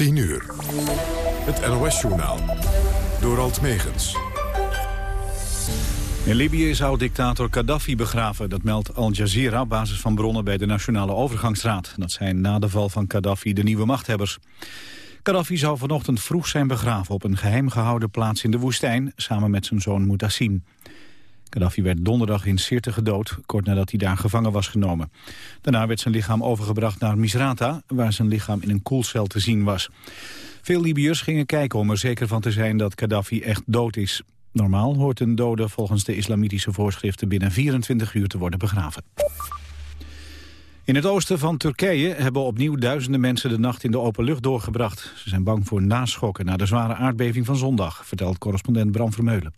10 uur. Het NOS-journaal. Door Alt Megens. In Libië zou dictator Gaddafi begraven. Dat meldt Al Jazeera op basis van bronnen bij de Nationale Overgangsraad. Dat zijn na de val van Gaddafi de nieuwe machthebbers. Gaddafi zou vanochtend vroeg zijn begraven op een geheim gehouden plaats in de woestijn... samen met zijn zoon Mutassim. Gaddafi werd donderdag in Sirte gedood, kort nadat hij daar gevangen was genomen. Daarna werd zijn lichaam overgebracht naar Misrata, waar zijn lichaam in een koelcel te zien was. Veel Libiërs gingen kijken om er zeker van te zijn dat Gaddafi echt dood is. Normaal hoort een dode volgens de islamitische voorschriften binnen 24 uur te worden begraven. In het oosten van Turkije hebben opnieuw duizenden mensen de nacht in de open lucht doorgebracht. Ze zijn bang voor naschokken na de zware aardbeving van zondag, vertelt correspondent Bram Vermeulen.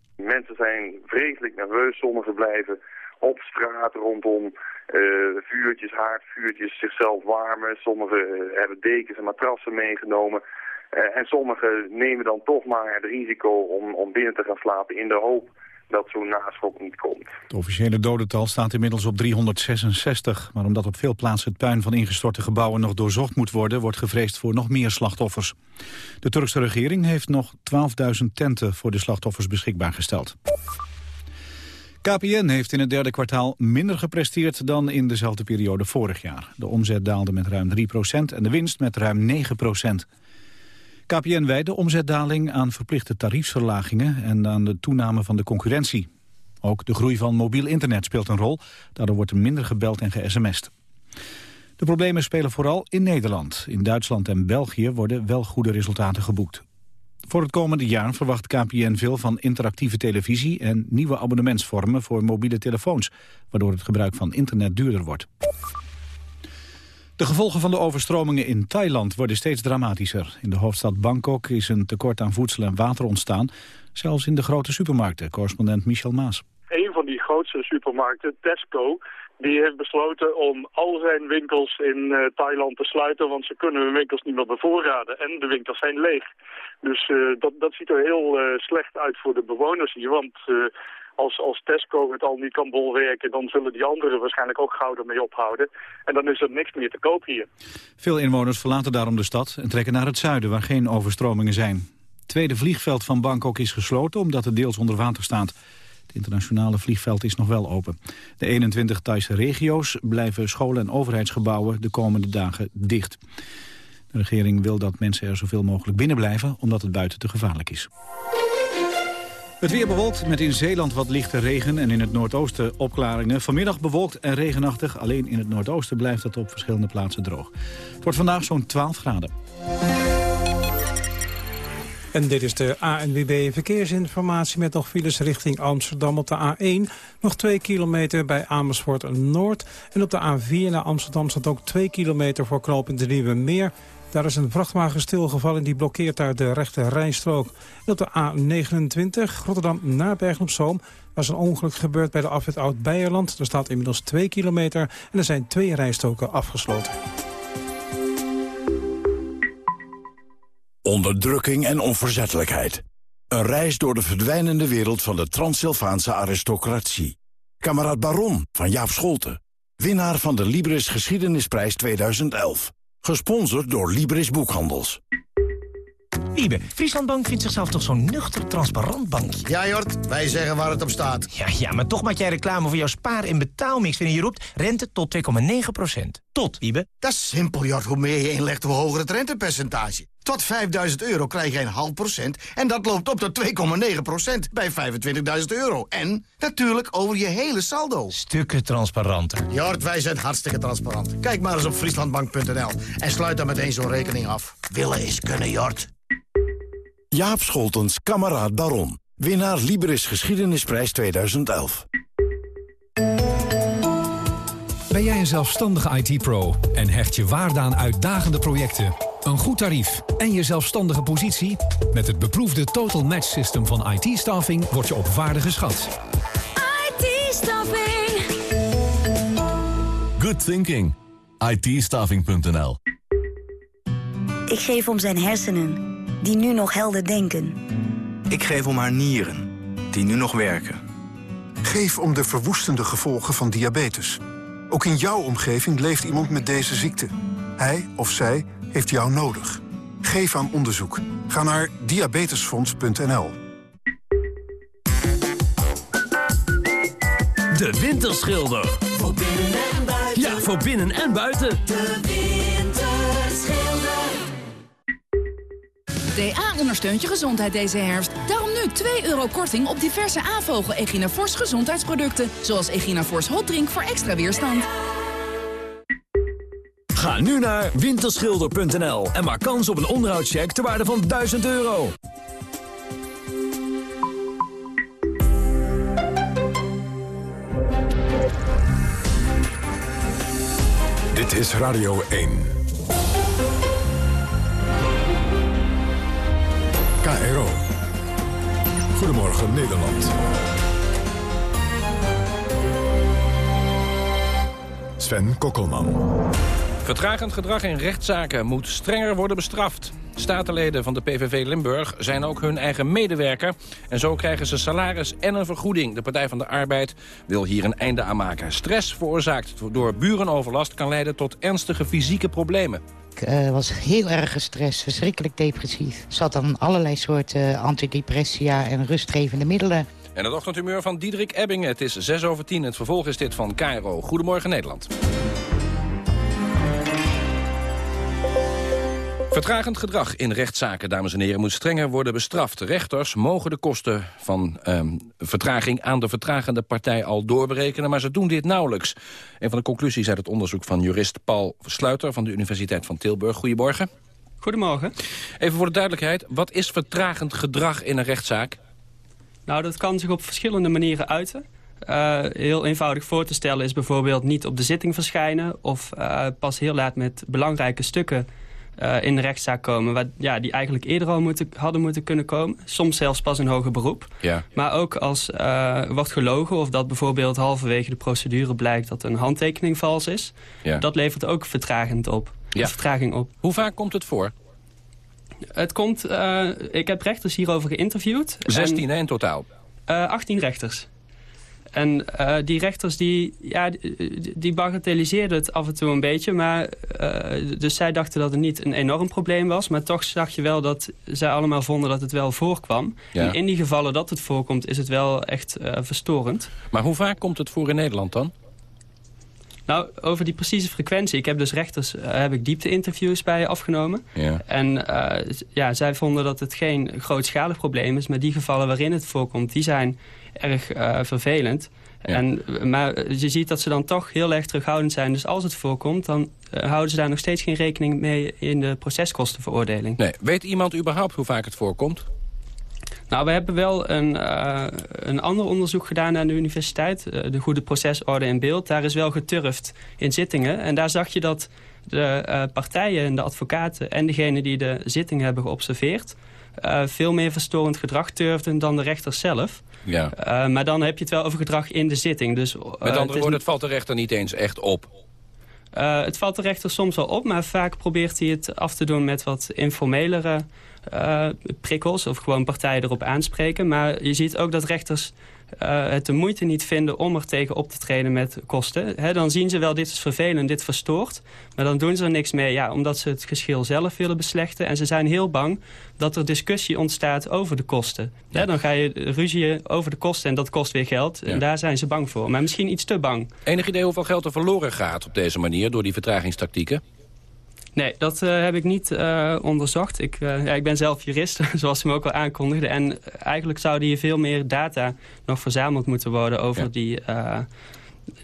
Zijn vreselijk nerveus, sommigen blijven op straat rondom uh, vuurtjes, haardvuurtjes, zichzelf warmen. Sommigen uh, hebben dekens en matrassen meegenomen. Uh, en sommigen nemen dan toch maar het risico om, om binnen te gaan slapen in de hoop dat zo'n naschok niet komt. Het officiële dodental staat inmiddels op 366. Maar omdat op veel plaatsen het puin van ingestorte gebouwen nog doorzocht moet worden... wordt gevreesd voor nog meer slachtoffers. De Turkse regering heeft nog 12.000 tenten voor de slachtoffers beschikbaar gesteld. KPN heeft in het derde kwartaal minder gepresteerd dan in dezelfde periode vorig jaar. De omzet daalde met ruim 3% en de winst met ruim 9 KPN wijdt de omzetdaling aan verplichte tariefsverlagingen en aan de toename van de concurrentie. Ook de groei van mobiel internet speelt een rol. Daardoor wordt er minder gebeld en ge-sms'd. De problemen spelen vooral in Nederland. In Duitsland en België worden wel goede resultaten geboekt. Voor het komende jaar verwacht KPN veel van interactieve televisie... en nieuwe abonnementsvormen voor mobiele telefoons... waardoor het gebruik van internet duurder wordt. De gevolgen van de overstromingen in Thailand worden steeds dramatischer. In de hoofdstad Bangkok is een tekort aan voedsel en water ontstaan. Zelfs in de grote supermarkten, correspondent Michel Maas. Een van die grootste supermarkten, Tesco, die heeft besloten om al zijn winkels in uh, Thailand te sluiten, want ze kunnen hun winkels niet meer bevoorraden en de winkels zijn leeg. Dus uh, dat, dat ziet er heel uh, slecht uit voor de bewoners hier, want als, als Tesco het al niet kan bolwerken, dan zullen die anderen waarschijnlijk ook gauw ermee ophouden. En dan is er niks meer te koop hier. Veel inwoners verlaten daarom de stad en trekken naar het zuiden, waar geen overstromingen zijn. Het tweede vliegveld van Bangkok is gesloten omdat het deels onder water staat. Het internationale vliegveld is nog wel open. De 21 Thaise regio's blijven scholen en overheidsgebouwen de komende dagen dicht. De regering wil dat mensen er zoveel mogelijk binnen blijven, omdat het buiten te gevaarlijk is. Het weer bewolkt met in Zeeland wat lichte regen en in het noordoosten opklaringen. Vanmiddag bewolkt en regenachtig. Alleen in het noordoosten blijft het op verschillende plaatsen droog. Het wordt vandaag zo'n 12 graden. En dit is de ANWB Verkeersinformatie met nog files richting Amsterdam op de A1. Nog 2 kilometer bij Amersfoort Noord. En op de A4 naar Amsterdam staat ook 2 kilometer voor knooppunt Nieuwe Meer. Daar is een vrachtwagen stilgevallen die blokkeert daar de rechte rijstrook. Op de A29 Rotterdam naar Bergen op Zoom was een ongeluk gebeurd bij de afwit Oud-Beierland. Er staat inmiddels 2 kilometer en er zijn twee rijstroken afgesloten. Onderdrukking en onverzettelijkheid. Een reis door de verdwijnende wereld van de Transsylvaanse aristocratie. Kameraad Baron van Jaap Scholten. Winnaar van de Libris Geschiedenisprijs 2011. Gesponsord door Libris Boekhandels. Wiebe, Frieslandbank vindt zichzelf toch zo'n nuchter, transparant bankje? Ja, Jort, wij zeggen waar het op staat. Ja, ja, maar toch maak jij reclame voor jouw spaar- en betaalmix... wanneer je roept rente tot 2,9% Tot, Wiebe. Dat is simpel, Jort. Hoe meer je inlegt, hoe hoger het rentepercentage. Tot 5000 euro krijg je een half procent... en dat loopt op tot 2,9% bij 25.000 euro. En natuurlijk over je hele saldo. Stukken transparanter. Jort, wij zijn hartstikke transparant. Kijk maar eens op frieslandbank.nl en sluit dan meteen zo'n rekening af. Willen is kunnen, Jort. Jaap Scholtens, kameraad Baron. Winnaar Liberis Geschiedenisprijs 2011. Ben jij een zelfstandige IT-pro en hecht je waarde aan uitdagende projecten... een goed tarief en je zelfstandige positie? Met het beproefde Total Match System van IT-staffing word je op waarde geschat. IT-staffing. Good thinking. it Ik geef om zijn hersenen die nu nog helder denken. Ik geef om haar nieren, die nu nog werken. Geef om de verwoestende gevolgen van diabetes. Ook in jouw omgeving leeft iemand met deze ziekte. Hij of zij heeft jou nodig. Geef aan onderzoek. Ga naar diabetesfonds.nl. De Winterschilder. Voor binnen en buiten. Ja, voor binnen en buiten. De Winterschilder. DA ondersteunt je gezondheid deze herfst. Daarom nu 2 euro korting op diverse A-vogel Echinafors gezondheidsproducten. Zoals Echinafors Hot Drink voor extra weerstand. Ga nu naar winterschilder.nl en maak kans op een onderhoudscheck ter waarde van 1000 euro. Dit is Radio 1. KRO. Goedemorgen Nederland. Sven Kokkelman. Vertragend gedrag in rechtszaken moet strenger worden bestraft. Statenleden van de PVV Limburg zijn ook hun eigen medewerker... en zo krijgen ze salaris en een vergoeding. De Partij van de Arbeid wil hier een einde aan maken. Stress veroorzaakt door burenoverlast kan leiden tot ernstige fysieke problemen. Ik uh, was heel erg gestrest, verschrikkelijk depressief. Zat aan allerlei soorten antidepressia en rustgevende middelen. En het ochtendhumeur van Diederik Ebbingen. Het is 6 over 10. Het vervolg is dit van Cairo. Goedemorgen Nederland. Vertragend gedrag in rechtszaken, dames en heren, moet strenger worden bestraft. Rechters mogen de kosten van um, vertraging aan de vertragende partij al doorberekenen, maar ze doen dit nauwelijks. Een van de conclusies uit het onderzoek van jurist Paul Sluiter van de Universiteit van Tilburg. Goedemorgen. Goedemorgen. Even voor de duidelijkheid, wat is vertragend gedrag in een rechtszaak? Nou, dat kan zich op verschillende manieren uiten. Uh, heel eenvoudig voor te stellen is bijvoorbeeld niet op de zitting verschijnen... of uh, pas heel laat met belangrijke stukken uh, in de rechtszaak komen... Waar, ja, die eigenlijk eerder al moeten, hadden moeten kunnen komen. Soms zelfs pas in hoger beroep. Ja. Maar ook als uh, wordt gelogen of dat bijvoorbeeld halverwege de procedure blijkt... dat een handtekening vals is. Ja. Dat levert ook vertragend op. Ja. vertraging op. Hoe vaak komt het voor? Het komt, uh, ik heb rechters hierover geïnterviewd. 16 en, in totaal? 18 rechters. En uh, die rechters die, ja, die bagatelliseerden het af en toe een beetje. Maar, uh, dus zij dachten dat het niet een enorm probleem was. Maar toch zag je wel dat zij allemaal vonden dat het wel voorkwam. Ja. En in die gevallen dat het voorkomt is het wel echt uh, verstorend. Maar hoe vaak komt het voor in Nederland dan? Nou, over die precieze frequentie. Ik heb dus rechters, heb ik diepte-interviews bij afgenomen. Ja. En ja, zij vonden dat het geen grootschalig probleem is. Maar die gevallen waarin het voorkomt, die zijn erg uh, vervelend. Ja. En, maar je ziet dat ze dan toch heel erg terughoudend zijn. Dus als het voorkomt, dan houden ze daar nog steeds geen rekening mee in de proceskostenveroordeling. Nee. Weet iemand überhaupt hoe vaak het voorkomt? Nou, we hebben wel een, uh, een ander onderzoek gedaan aan de universiteit. Uh, de goede procesorde in beeld. Daar is wel geturfd in zittingen. En daar zag je dat de uh, partijen en de advocaten... en degenen die de zitting hebben geobserveerd... veel meer verstorend gedrag turfden dan de rechters zelf. Ja. maar dan heb je het wel over gedrag in de zitting. Dus, Met andere woorden, het valt de rechter niet eens echt op. Uh, het valt de rechter soms wel op, maar vaak probeert hij het af te doen met wat informelere uh, prikkels of gewoon partijen erop aanspreken. Maar je ziet ook dat rechters uh, het de moeite niet vinden om er tegen op te treden met kosten. He, dan zien ze wel, dit is vervelend, dit verstoort. Maar dan doen ze er niks mee, ja, omdat ze het geschil zelf willen beslechten. En ze zijn heel bang dat er discussie ontstaat over de kosten. Ja. He, dan ga je ruzieën over de kosten en dat kost weer geld. Ja. En daar zijn ze bang voor, maar misschien iets te bang. Enig idee hoeveel geld er verloren gaat op deze manier door die vertragingstactieken? Nee, dat uh, heb ik niet uh, onderzocht. Ik, uh, ja, ik ben zelf jurist, zoals ze me ook al aankondigde. En eigenlijk zouden hier veel meer data nog verzameld moeten worden over ja. die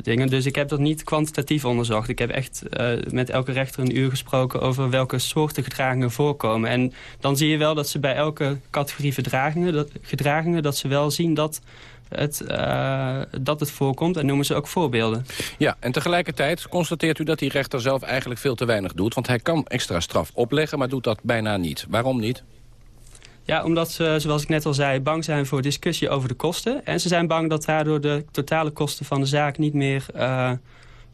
dingen. Dus ik heb dat niet kwantitatief onderzocht. Ik heb echt met elke rechter een uur gesproken over welke soorten gedragingen voorkomen. En dan zie je wel dat ze bij elke categorie gedragingen, dat, gedragingen, dat ze wel zien dat het, uh, dat het voorkomt en noemen ze ook voorbeelden. Ja, en tegelijkertijd constateert u dat die rechter zelf eigenlijk veel te weinig doet. Want hij kan extra straf opleggen, maar doet dat bijna niet. Waarom niet? Ja, omdat ze, zoals ik net al zei, bang zijn voor discussie over de kosten. En ze zijn bang dat daardoor de totale kosten van de zaak niet meer uh,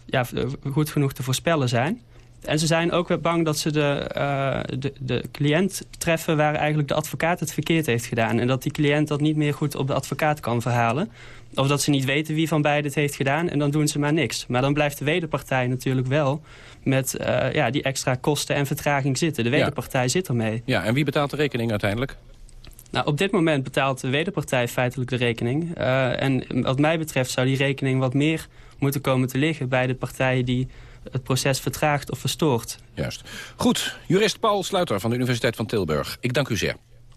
ja, goed genoeg te voorspellen zijn. En ze zijn ook weer bang dat ze de, uh, de, de cliënt treffen... waar eigenlijk de advocaat het verkeerd heeft gedaan. En dat die cliënt dat niet meer goed op de advocaat kan verhalen. Of dat ze niet weten wie van beiden het heeft gedaan en dan doen ze maar niks. Maar dan blijft de wederpartij natuurlijk wel met eh, ja, die extra kosten en vertraging zitten. De wederpartij zit ermee. Ja, en wie betaalt de rekening uiteindelijk? Nou, op dit moment betaalt de wederpartij feitelijk de rekening. Uh, en wat mij betreft zou die rekening wat meer moeten komen te liggen... bij de partijen die het proces vertraagt of verstoort. Juist. Goed, jurist Paul Sluiter van de Universiteit van Tilburg. Ik dank u zeer.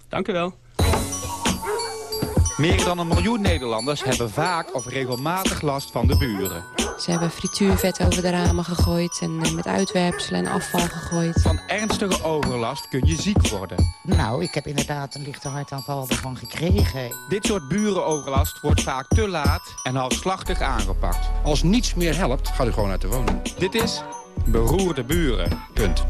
Dank u wel. Meer dan een miljoen Nederlanders hebben vaak of regelmatig last van de buren. Ze hebben frituurvet over de ramen gegooid en eh, met uitwerpselen en afval gegooid. Van ernstige overlast kun je ziek worden. Nou, ik heb inderdaad een lichte hartaanval ervan gekregen. Dit soort burenoverlast wordt vaak te laat en halfslachtig aangepakt. Als niets meer helpt, gaat u gewoon uit de woning. Dit is Beroerde Buren. Punt.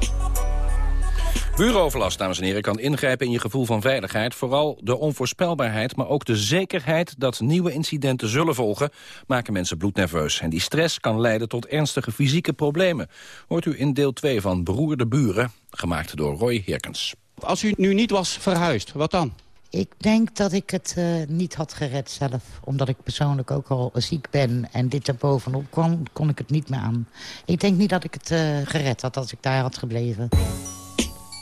Burenoverlast, dames en heren, kan ingrijpen in je gevoel van veiligheid. Vooral de onvoorspelbaarheid, maar ook de zekerheid dat nieuwe incidenten zullen volgen... maken mensen bloednerveus. En die stress kan leiden tot ernstige fysieke problemen. Hoort u in deel 2 van Beroerde Buren, gemaakt door Roy Herkens. Als u nu niet was verhuisd, wat dan? Ik denk dat ik het uh, niet had gered zelf. Omdat ik persoonlijk ook al ziek ben en dit er bovenop kwam, kon ik het niet meer aan. Ik denk niet dat ik het uh, gered had als ik daar had gebleven.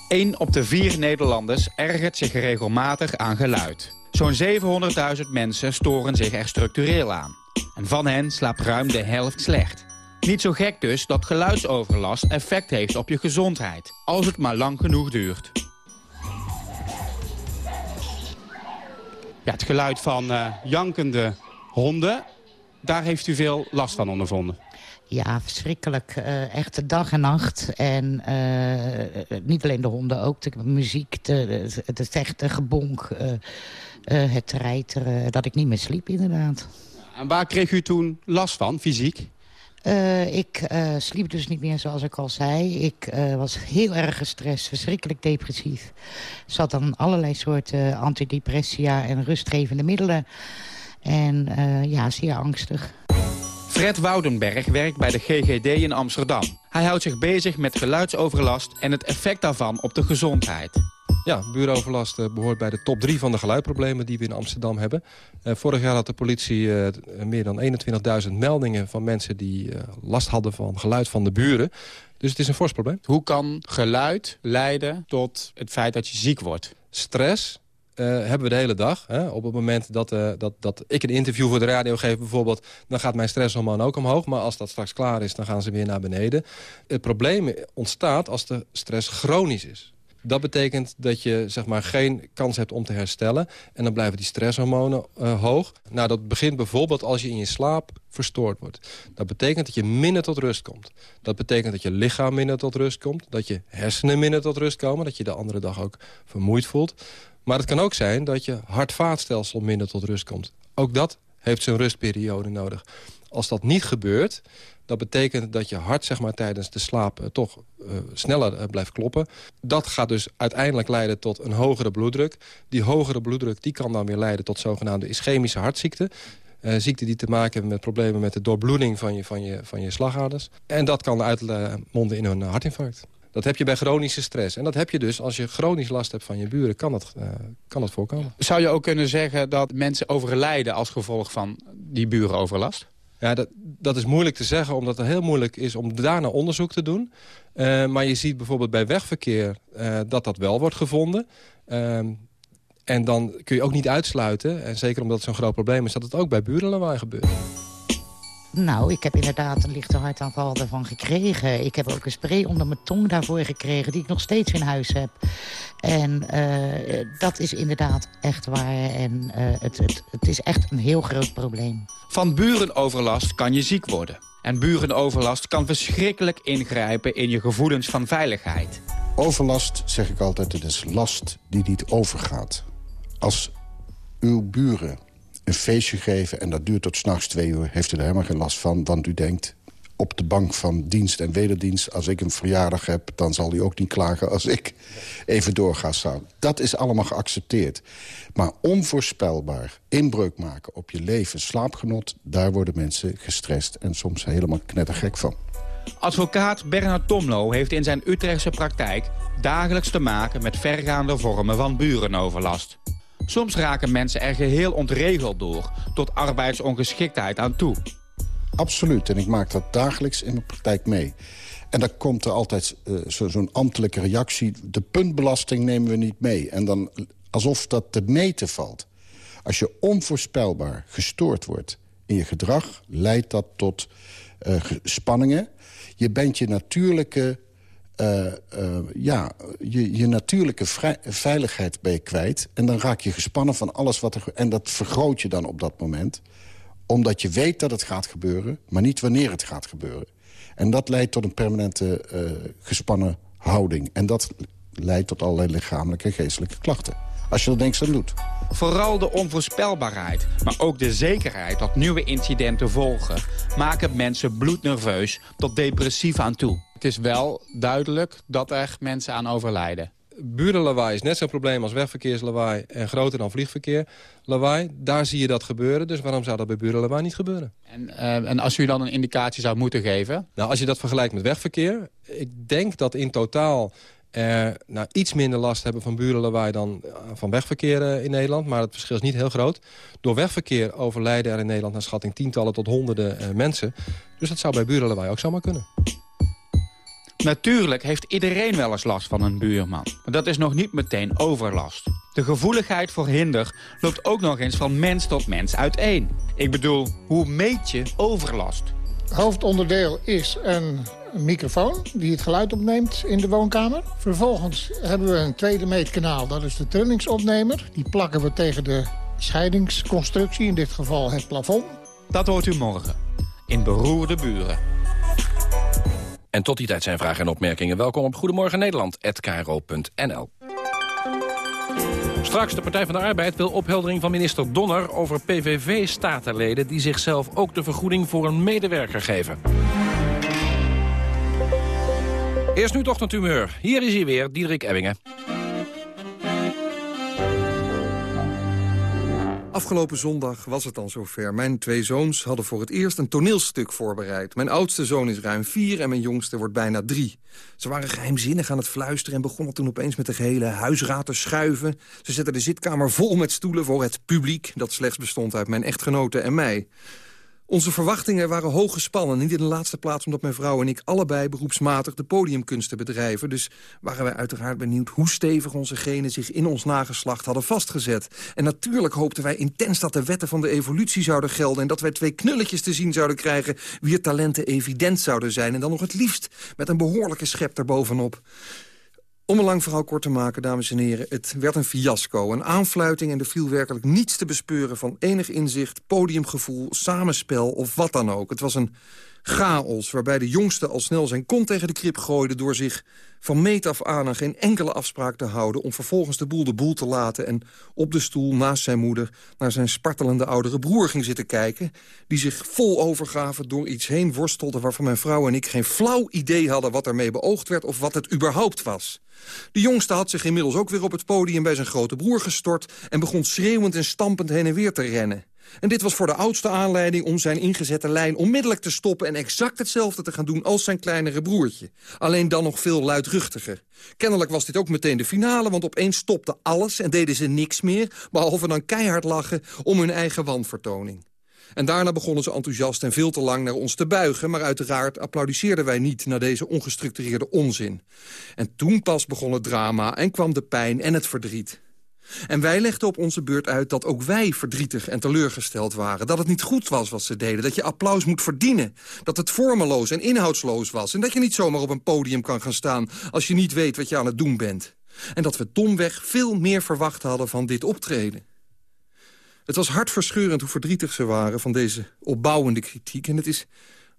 1 op de vier Nederlanders ergert zich regelmatig aan geluid. Zo'n 700.000 mensen storen zich er structureel aan. En van hen slaapt ruim de helft slecht. Niet zo gek dus dat geluidsoverlast effect heeft op je gezondheid. Als het maar lang genoeg duurt. Ja, het geluid van uh, jankende honden, daar heeft u veel last van ondervonden. Ja, verschrikkelijk. Uh, echt dag en nacht. En uh, niet alleen de honden, ook de muziek, de, de, de vechten, gebonk, uh, het treiteren. dat ik niet meer sliep, inderdaad. En waar kreeg u toen last van, fysiek? ik sliep dus niet meer, zoals ik al zei. Ik was heel erg gestrest, verschrikkelijk depressief. Zat aan allerlei soorten antidepressia en rustgevende middelen. En ja, zeer angstig. Fred Woudenberg werkt bij de GGD in Amsterdam. Hij houdt zich bezig met geluidsoverlast en het effect daarvan op de gezondheid. Ja, buuroverlast uh, behoort bij de top 3 van de geluidproblemen die we in Amsterdam hebben. Uh, vorig jaar had de politie uh, meer dan 21.000 meldingen van mensen die last hadden van geluid van de buren. Dus het is een fors probleem. Hoe kan geluid leiden tot het feit dat je ziek wordt? Stress, uh, hebben we de hele dag. Hè? Op het moment dat, uh, dat, dat ik een interview voor de radio geef bijvoorbeeld... dan gaat mijn stresshormoon ook omhoog. Maar als dat straks klaar is, dan gaan ze weer naar beneden. Het probleem ontstaat als de stress chronisch is. Dat betekent dat je zeg maar, geen kans hebt om te herstellen. En dan blijven die stresshormonen uh, hoog. Nou, dat begint bijvoorbeeld als je in je slaap verstoord wordt. Dat betekent dat je minder tot rust komt. Dat betekent dat je lichaam minder tot rust komt. Dat je hersenen minder tot rust komen. Dat je de andere dag ook vermoeid voelt. Maar het kan ook zijn dat je hart-vaatstelsel minder tot rust komt. Ook dat heeft zijn rustperiode nodig. Als dat niet gebeurt, dat betekent dat je hart zeg maar, tijdens de slaap uh, toch uh, sneller uh, blijft kloppen. Dat gaat dus uiteindelijk leiden tot een hogere bloeddruk. Die hogere bloeddruk die kan dan weer leiden tot zogenaamde ischemische hartziekten. ziekten die te maken hebben met problemen met de doorbloeding van je, van je, van je slagaders. En dat kan uitmonden in een hartinfarct. Dat heb je bij chronische stress. En dat heb je dus als je chronisch last hebt van je buren, kan dat, uh, kan dat voorkomen. Zou je ook kunnen zeggen dat mensen overlijden als gevolg van die burenoverlast? Ja, dat, dat is moeilijk te zeggen, omdat het heel moeilijk is om daarna onderzoek te doen. Uh, maar je ziet bijvoorbeeld bij wegverkeer uh, dat dat wel wordt gevonden. en dan kun je ook niet uitsluiten, en zeker omdat het zo'n groot probleem is... dat het ook bij burenlawaai gebeurt. Nou, ik heb inderdaad een lichte hartaanval ervan gekregen. Ik heb ook een spray onder mijn tong daarvoor gekregen... die ik nog steeds in huis heb. En uh, dat is inderdaad echt waar. En uh, het, het, het is echt een heel groot probleem. Van burenoverlast kan je ziek worden. En burenoverlast kan verschrikkelijk ingrijpen in je gevoelens van veiligheid. Overlast, zeg ik altijd, het is last die niet overgaat. Als uw buren een feestje geven... en dat duurt tot s'nachts twee uur, heeft u er helemaal geen last van. Want u denkt, op de bank van dienst en wederdienst... als ik een verjaardag heb, dan zal hij ook niet klagen... als ik even door ga staan. Dat is allemaal geaccepteerd. Maar onvoorspelbaar inbreuk maken op je leven, slaapgenot... daar worden mensen gestrest en soms helemaal knettergek van. Advocaat Bernard Tomlo heeft in zijn Utrechtse praktijk... dagelijks te maken met vergaande vormen van burenoverlast. Soms raken mensen er geheel ontregeld door, tot arbeidsongeschiktheid aan toe. Absoluut, en ik maak dat dagelijks in mijn praktijk mee. En dan komt er altijd uh, zo'n ambtelijke reactie... de puntbelasting nemen we niet mee. En dan alsof dat te meten valt. Als je onvoorspelbaar gestoord wordt in je gedrag... leidt dat tot uh, spanningen. Je bent je natuurlijke, uh, uh, ja, je, je natuurlijke veiligheid ben je kwijt. En dan raak je gespannen van alles wat er... En dat vergroot je dan op dat moment. Omdat je weet dat het gaat gebeuren, maar niet wanneer het gaat gebeuren. En dat leidt tot een permanente gespannen houding. En dat leidt tot allerlei lichamelijke en geestelijke klachten als je er niks aan doet. Vooral de onvoorspelbaarheid, maar ook de zekerheid dat nieuwe incidenten volgen... maken mensen bloednerveus tot depressief aan toe. Het is wel duidelijk dat er mensen aan overlijden. Burenlawaai is net zo'n probleem als wegverkeerslawaai en groter dan vliegverkeer. Lawaai, daar zie je dat gebeuren, dus waarom zou dat bij burenlawaai niet gebeuren? En, uh, en als u dan een indicatie zou moeten geven? Nou, als je dat vergelijkt met wegverkeer, ik denk dat in totaal er nou, iets minder last hebben van burenlawaai dan eh, van wegverkeer eh, in Nederland. Maar het verschil is niet heel groot. Door wegverkeer overlijden er in Nederland naar schatting tientallen tot honderden mensen. Dus dat zou bij burenlawaai ook zomaar kunnen. Natuurlijk heeft iedereen wel eens last van een buurman. Maar dat is nog niet meteen overlast. De gevoeligheid voor hinder loopt ook nog eens van mens tot mens uiteen. Ik bedoel, hoe meet je overlast? Hoofdonderdeel is een microfoon die het geluid opneemt in de woonkamer. Vervolgens hebben we een tweede meetkanaal, dat is de trillingsopnemer. Die plakken we tegen de scheidingsconstructie, in dit geval het plafond. Dat hoort u morgen in Beroerde Buren. En tot die tijd zijn vragen en opmerkingen. Welkom op Goedemorgen Nederland@kro.nl. Straks de Partij van de Arbeid wil opheldering van minister Donner... over PVV-statenleden die zichzelf ook de vergoeding voor een medewerker geven. Eerst nu toch humeur. Hier is hij weer, Diederik Ebbingen. Afgelopen zondag was het dan zover. Mijn twee zoons hadden voor het eerst een toneelstuk voorbereid. Mijn oudste zoon is ruim vier en mijn jongste wordt bijna drie. Ze waren geheimzinnig aan het fluisteren... en begonnen toen opeens met de gehele huisraad te schuiven. Ze zetten de zitkamer vol met stoelen voor het publiek... dat slechts bestond uit mijn echtgenote en mij. Onze verwachtingen waren hoog gespannen. Niet in de laatste plaats omdat mijn vrouw en ik allebei beroepsmatig de podiumkunsten bedrijven. Dus waren wij uiteraard benieuwd hoe stevig onze genen zich in ons nageslacht hadden vastgezet. En natuurlijk hoopten wij intens dat de wetten van de evolutie zouden gelden... en dat wij twee knulletjes te zien zouden krijgen wier talenten evident zouden zijn. En dan nog het liefst met een behoorlijke schep erbovenop. Om een lang verhaal kort te maken, dames en heren, het werd een fiasco. Een aanfluiting en er viel werkelijk niets te bespeuren... van enig inzicht, podiumgevoel, samenspel of wat dan ook. Het was een chaos waarbij de jongste al snel zijn kont tegen de krip gooide... door zich van meet af aan aan geen enkele afspraak te houden... om vervolgens de boel de boel te laten... en op de stoel naast zijn moeder naar zijn spartelende oudere broer ging zitten kijken... die zich vol overgaven door iets heen worstelde... waarvan mijn vrouw en ik geen flauw idee hadden wat ermee beoogd werd... of wat het überhaupt was. De jongste had zich inmiddels ook weer op het podium bij zijn grote broer gestort... en begon schreeuwend en stampend heen en weer te rennen. En dit was voor de oudste aanleiding om zijn ingezette lijn onmiddellijk te stoppen... en exact hetzelfde te gaan doen als zijn kleinere broertje. Alleen dan nog veel luidruchtiger. Kennelijk was dit ook meteen de finale, want opeens stopte alles... en deden ze niks meer, behalve dan keihard lachen om hun eigen wanvertoning. En daarna begonnen ze enthousiast en veel te lang naar ons te buigen... maar uiteraard applaudisseerden wij niet naar deze ongestructureerde onzin. En toen pas begon het drama en kwam de pijn en het verdriet. En wij legden op onze beurt uit dat ook wij verdrietig en teleurgesteld waren. Dat het niet goed was wat ze deden. Dat je applaus moet verdienen. Dat het vormeloos en inhoudsloos was. En dat je niet zomaar op een podium kan gaan staan... als je niet weet wat je aan het doen bent. En dat we domweg veel meer verwacht hadden van dit optreden. Het was hartverscheurend hoe verdrietig ze waren van deze opbouwende kritiek. En het is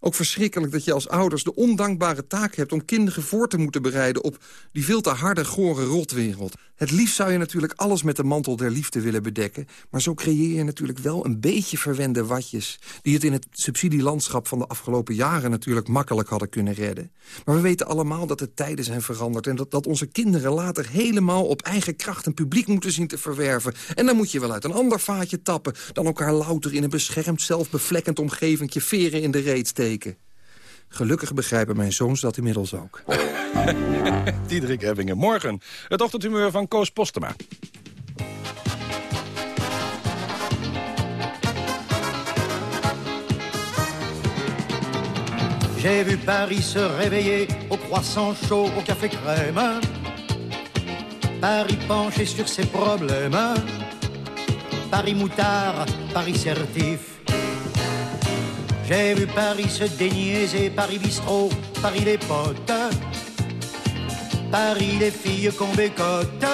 ook verschrikkelijk dat je als ouders de ondankbare taak hebt... om kinderen voor te moeten bereiden op die veel te harde, gore rotwereld. Het liefst zou je natuurlijk alles met de mantel der liefde willen bedekken... maar zo creëer je natuurlijk wel een beetje verwende watjes... die het in het subsidielandschap van de afgelopen jaren natuurlijk makkelijk hadden kunnen redden. Maar we weten allemaal dat de tijden zijn veranderd... en dat, dat onze kinderen later helemaal op eigen kracht een publiek moeten zien te verwerven. En dan moet je wel uit een ander vaatje tappen... dan elkaar louter in een beschermd, zelfbevlekkend omgevingje veren in de reet steken. Gelukkig begrijpen mijn zoons dat inmiddels ook. Diederik Ebbingen. Morgen het ochtendhumeur van Koos Postema. J'ai vu Paris se réveiller au croissant chaud, au café crème. Paris penché sur ses problèmes. Paris moutard, Paris certif. J'ai vu Paris se déniaiser, Paris bistrot, Paris les potes. Paris les filles qu'on bécote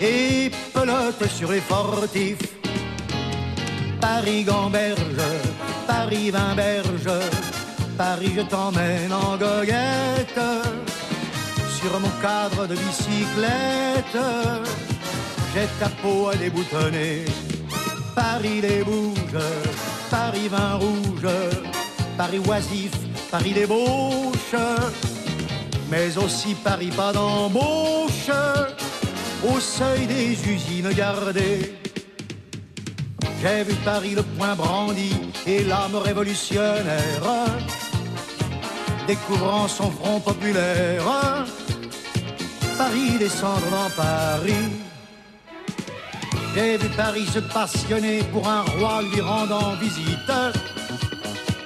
et pelote sur les fortifs. Paris gamberge, Paris vinberge, Paris je t'emmène en goguette sur mon cadre de bicyclette. J'ai ta peau à déboutonner, Paris les bouges, Paris vin rouge, Paris oisif, Paris débauche, mais aussi Paris pas d'embauche, au seuil des usines gardées. J'ai vu Paris le poing brandi et l'âme révolutionnaire, découvrant son front populaire, Paris descendre dans Paris. J'ai vu Paris se passionner pour un roi lui rendant visite,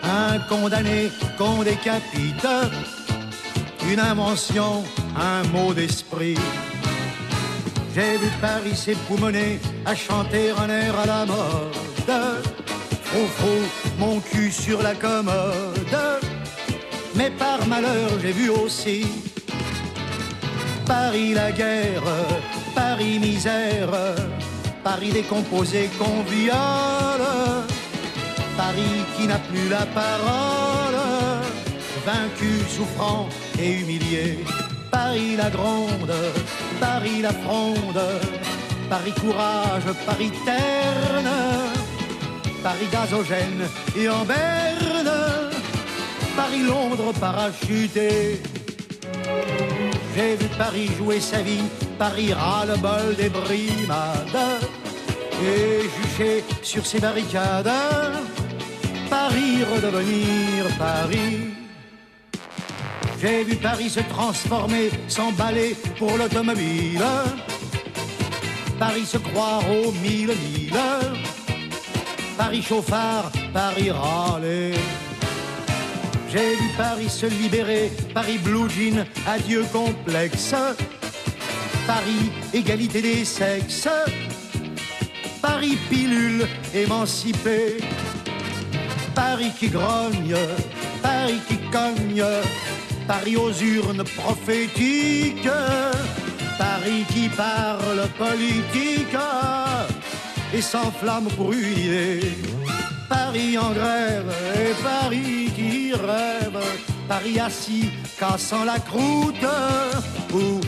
un condamné qu'on décapite, une invention, un mot d'esprit. J'ai vu Paris s'époumoner à chanter un air à la mode. Faux, mon cul sur la commode. Mais par malheur, j'ai vu aussi Paris la guerre, Paris misère, Paris décomposé qu'on Paris qui n'a plus la parole, vaincu, souffrant et humilié. Paris la gronde, Paris la fronde, Paris courage, Paris terne, Paris gazogène et en berne, Paris Londres parachuté. J'ai vu Paris jouer sa vie, Paris ras-le-bol des brimades, et juché sur ses barricades, Paris redevenir Paris. J'ai vu Paris se transformer, s'emballer pour l'automobile. Paris se croire aux mille mille. Paris chauffard, Paris râler. J'ai vu Paris se libérer, Paris blue jean, adieu complexe. Paris égalité des sexes. Paris pilule émancipée. Paris qui grogne, Paris qui cogne. Paris aux urnes prophétiques, Paris qui parle politique et s'enflamme pour une idée. Paris en grève et Paris qui rêve, Paris assis cassant la croûte ou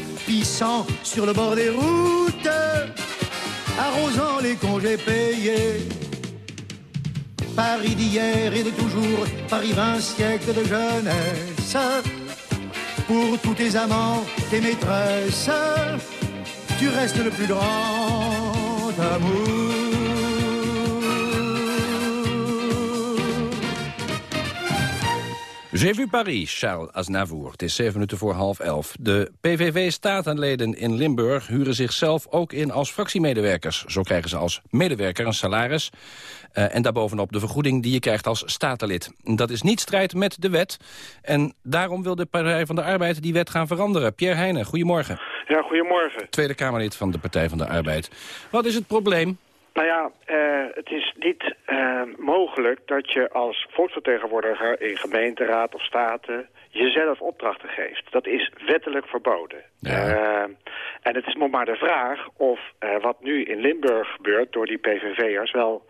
sur le bord des routes, arrosant les congés payés. Paris d'hier et de toujours, Paris vingt siècles de jeunesse pour tous tes amants, tes maîtresses, tu restes le plus grand amour. J'ai vu Paris, Charles Aznavour. Het is zeven minuten voor half elf. De PVV-statenleden in Limburg huren zichzelf ook in als fractiemedewerkers. Zo krijgen ze als medewerker een salaris. Uh, en daarbovenop de vergoeding die je krijgt als statenlid. Dat is niet strijd met de wet. En daarom wil de Partij van de Arbeid die wet gaan veranderen. Pierre Heijnen, goedemorgen. Ja, goedemorgen. Tweede Kamerlid van de Partij van de Arbeid. Wat is het probleem? Nou ja, uh, het is niet uh, mogelijk dat je als volksvertegenwoordiger in gemeenteraad of staten jezelf opdrachten geeft. Dat is wettelijk verboden. Ja. Uh, en het is nog maar de vraag of wat nu in Limburg gebeurt door die PVV'ers wel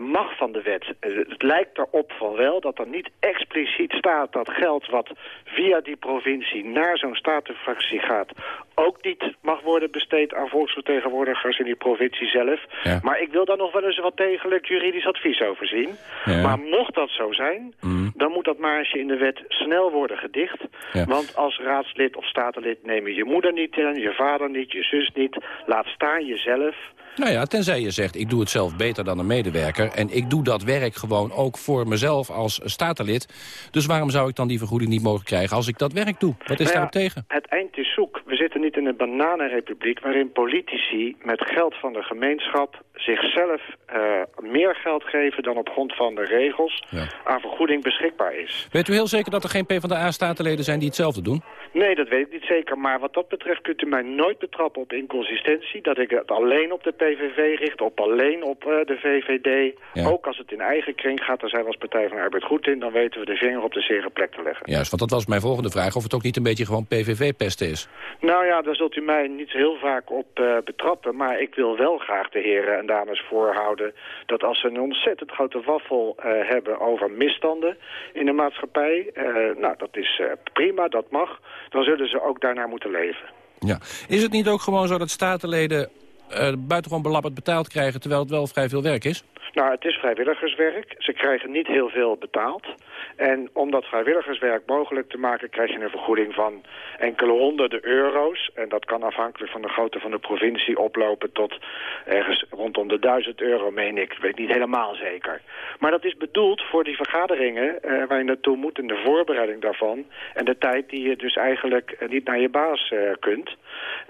mag van de wet. Uh, het lijkt erop van wel dat er niet expliciet staat dat geld wat via die provincie naar zo'n statenfractie gaat... ook niet mag worden besteed aan volksvertegenwoordigers in die provincie zelf. Ja. Maar ik wil daar nog wel eens wat degelijk juridisch advies over zien. Ja. Maar mocht dat zo zijn, Mm. dan moet dat marge in de wet snel worden gedicht. Ja. Want als raadslid of statenlid neem je je moeder niet in, je vader niet, je zus niet. Laat staan jezelf. Nou ja, tenzij je zegt, ik doe het zelf beter dan een medewerker... en ik doe dat werk gewoon ook voor mezelf als statenlid. Dus waarom zou ik dan die vergoeding niet mogen krijgen als ik dat werk doe? Wat is Nou ja, daarop tegen? Het eind is zoek. We zitten niet in een bananenrepubliek waarin politici met geld van de gemeenschap zichzelf eh, meer geld geven dan op grond van de regels aan vergoeding beschikbaar is. Weet u heel zeker dat er geen PvdA-statenleden zijn die hetzelfde doen? Nee, dat weet ik niet zeker. Maar wat dat betreft kunt u mij nooit betrappen op inconsistentie. Dat ik het alleen op de PVV richt, op alleen op eh, de VVD. Ook als het in eigen kring gaat, daar zijn we als Partij van de Arbeid goed in... dan weten we de vinger op de zere plek te leggen. Juist, want dat was mijn volgende vraag. Of het ook niet een beetje gewoon PVV-pesten is. Nou ja, daar zult u mij niet heel vaak op eh, betrappen. Maar ik wil wel graag de heren en dames voorhouden... dat als ze een ontzettend grote waffel eh, hebben over misstanden in de maatschappij... nou, dat is prima, dat mag. Dan zullen ze ook daarnaar moeten leven. Ja. Is het niet ook gewoon zo dat statenleden eh buitengewoon belabberd betaald krijgen... terwijl het wel vrij veel werk is? Nou, het is vrijwilligerswerk. Ze krijgen niet heel veel betaald. En om dat vrijwilligerswerk mogelijk te maken... krijg je een vergoeding van enkele honderden euro's. En dat kan afhankelijk van de grootte van de provincie oplopen... tot ergens rondom de duizend euro, meen ik. Ik weet niet helemaal zeker. Maar dat is bedoeld voor die vergaderingen eh, waar je naartoe moet... en de voorbereiding daarvan. En de tijd die je dus eigenlijk eh, niet naar je baas eh, kunt.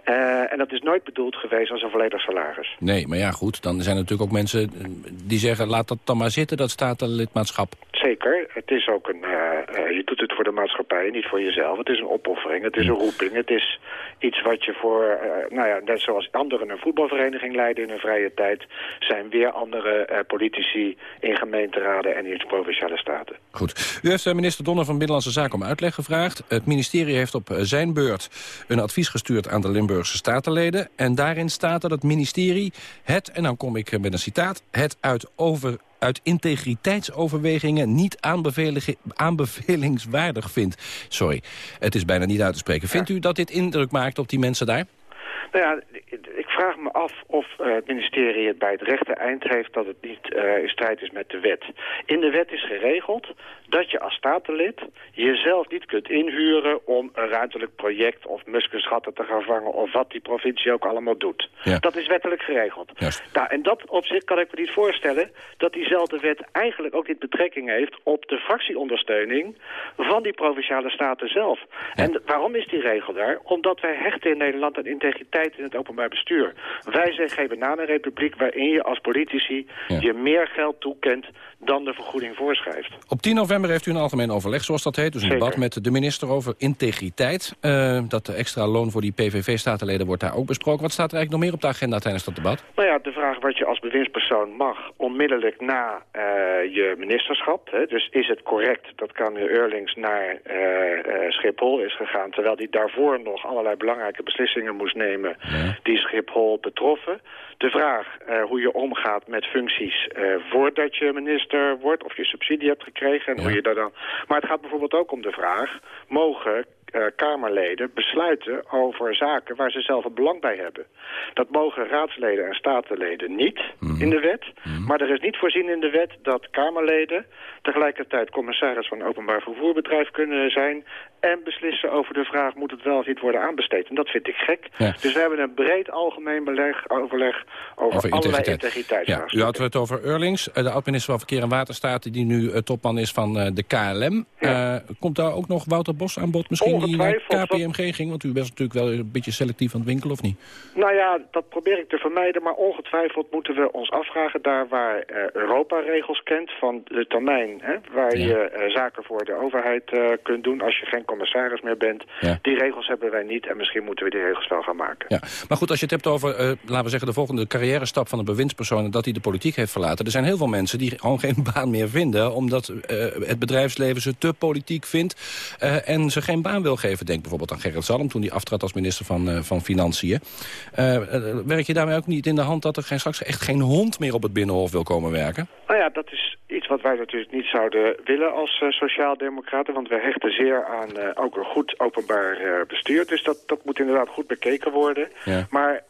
Eh, en dat is nooit bedoeld geweest als een volledig salaris. Nee, maar ja, goed. Dan zijn er natuurlijk ook mensen eh, die zeggen... laat dat dan maar zitten, dat statenlidmaatschap. Zeker. Het is ook een... eh, eh, je doet het voor de maatschappij, niet voor jezelf. Het is een opoffering, het is een roeping. Het is iets wat je voor... eh, nou ja, net zoals anderen een voetbalvereniging leiden in hun vrije tijd... zijn weer andere politici in gemeenteraden en in provinciale staten. Goed. U heeft minister Donner van Binnenlandse Zaken om uitleg gevraagd. Het ministerie heeft op zijn beurt een advies gestuurd aan de Limburgse statenleden. En daarin staat dat het ministerie het, en dan kom ik met een citaat... het uit, over, uit integriteitsoverwegingen niet aanbevelingswaardig vindt. Sorry, het is bijna niet uit te spreken. Vindt u dat dit indruk maakt op die mensen daar? Nou ja, ik vraag me af of eh, het ministerie het bij het rechte eind heeft dat het niet eh, in strijd is met de wet. In de wet is geregeld dat je als statenlid jezelf niet kunt inhuren om een ruimtelijk project of muskenschatten te gaan vangen of wat die provincie ook allemaal doet. Dat is wettelijk geregeld. Nou, en dat op zich kan ik me niet voorstellen dat diezelfde wet eigenlijk ook niet betrekking heeft op de fractieondersteuning van die provinciale staten zelf. En waarom is die regel daar? Omdat wij hechten in Nederland aan integriteit in het openbaar bestuur. Wij zijn geen bananenrepubliek waarin je als politici je meer geld toekent dan de vergoeding voorschrijft. Op 10 november heeft u een algemeen overleg, zoals dat heet. Dus een debat met de minister over integriteit. Eh, dat de extra loon voor die PVV-statenleden wordt daar ook besproken. Wat staat er eigenlijk nog meer op de agenda tijdens dat debat? Nou ja, de vraag wat je als bewindspersoon mag onmiddellijk na eh, je ministerschap. Hè, dus is het correct dat Camille Eurlings naar eh, Schiphol is gegaan... terwijl hij daarvoor nog allerlei belangrijke beslissingen moest nemen... die Schiphol betroffen. De vraag eh, hoe je omgaat met functies eh, voordat je minister wordt... of je subsidie hebt gekregen en hoe je daar dan... Maar het gaat bijvoorbeeld ook om de vraag... mogen Kamerleden besluiten over zaken waar ze zelf een belang bij hebben. Dat mogen raadsleden en statenleden niet in de wet. Maar er is niet voorzien in de wet dat Kamerleden tegelijkertijd commissaris van een openbaar vervoerbedrijf kunnen zijn en beslissen over de vraag moet het wel of niet worden aanbesteed. En dat vind ik gek. Dus we hebben een breed algemeen beleg, overleg over, allerlei Ja, integriteitsvraagstukken. u had het over Eurlings, eh, de oud-minister van Verkeer en Waterstaat... die nu eh, topman is van eh, de KLM. Eh, komt daar ook nog Wouter Bos aan bod misschien die naar KPMG ging? Want u was natuurlijk wel een beetje selectief aan het winkelen, of niet? Nou ja, dat probeer ik te vermijden, maar ongetwijfeld moeten we ons afvragen daar waar eh, Europa regels kent van de termijn, hè, waar je eh, zaken voor de overheid eh, kunt doen als je geen commissaris meer bent. Die regels hebben wij niet en misschien moeten we die regels wel gaan maken. Ja, maar goed, als je het hebt over, laten we zeggen, de volgende carrière stap van een bewindspersoon... en dat hij de politiek heeft verlaten. Er zijn heel veel mensen die gewoon geen baan meer vinden... omdat het bedrijfsleven ze te politiek vindt en ze geen baan wil geven. Denk bijvoorbeeld aan Gerrit Salm toen hij aftrad als minister van, eh, van Financiën. Eh, eh, werk je daarmee ook niet in de hand dat er geen, straks echt geen hond meer op het Binnenhof wil komen werken? Nou ja, dat is iets wat wij natuurlijk niet zouden willen als uh, sociaaldemocraten. Want we hechten zeer aan uh, ook een goed openbaar uh, bestuur. Dus dat, dat moet inderdaad goed bekeken worden. Ja. Maar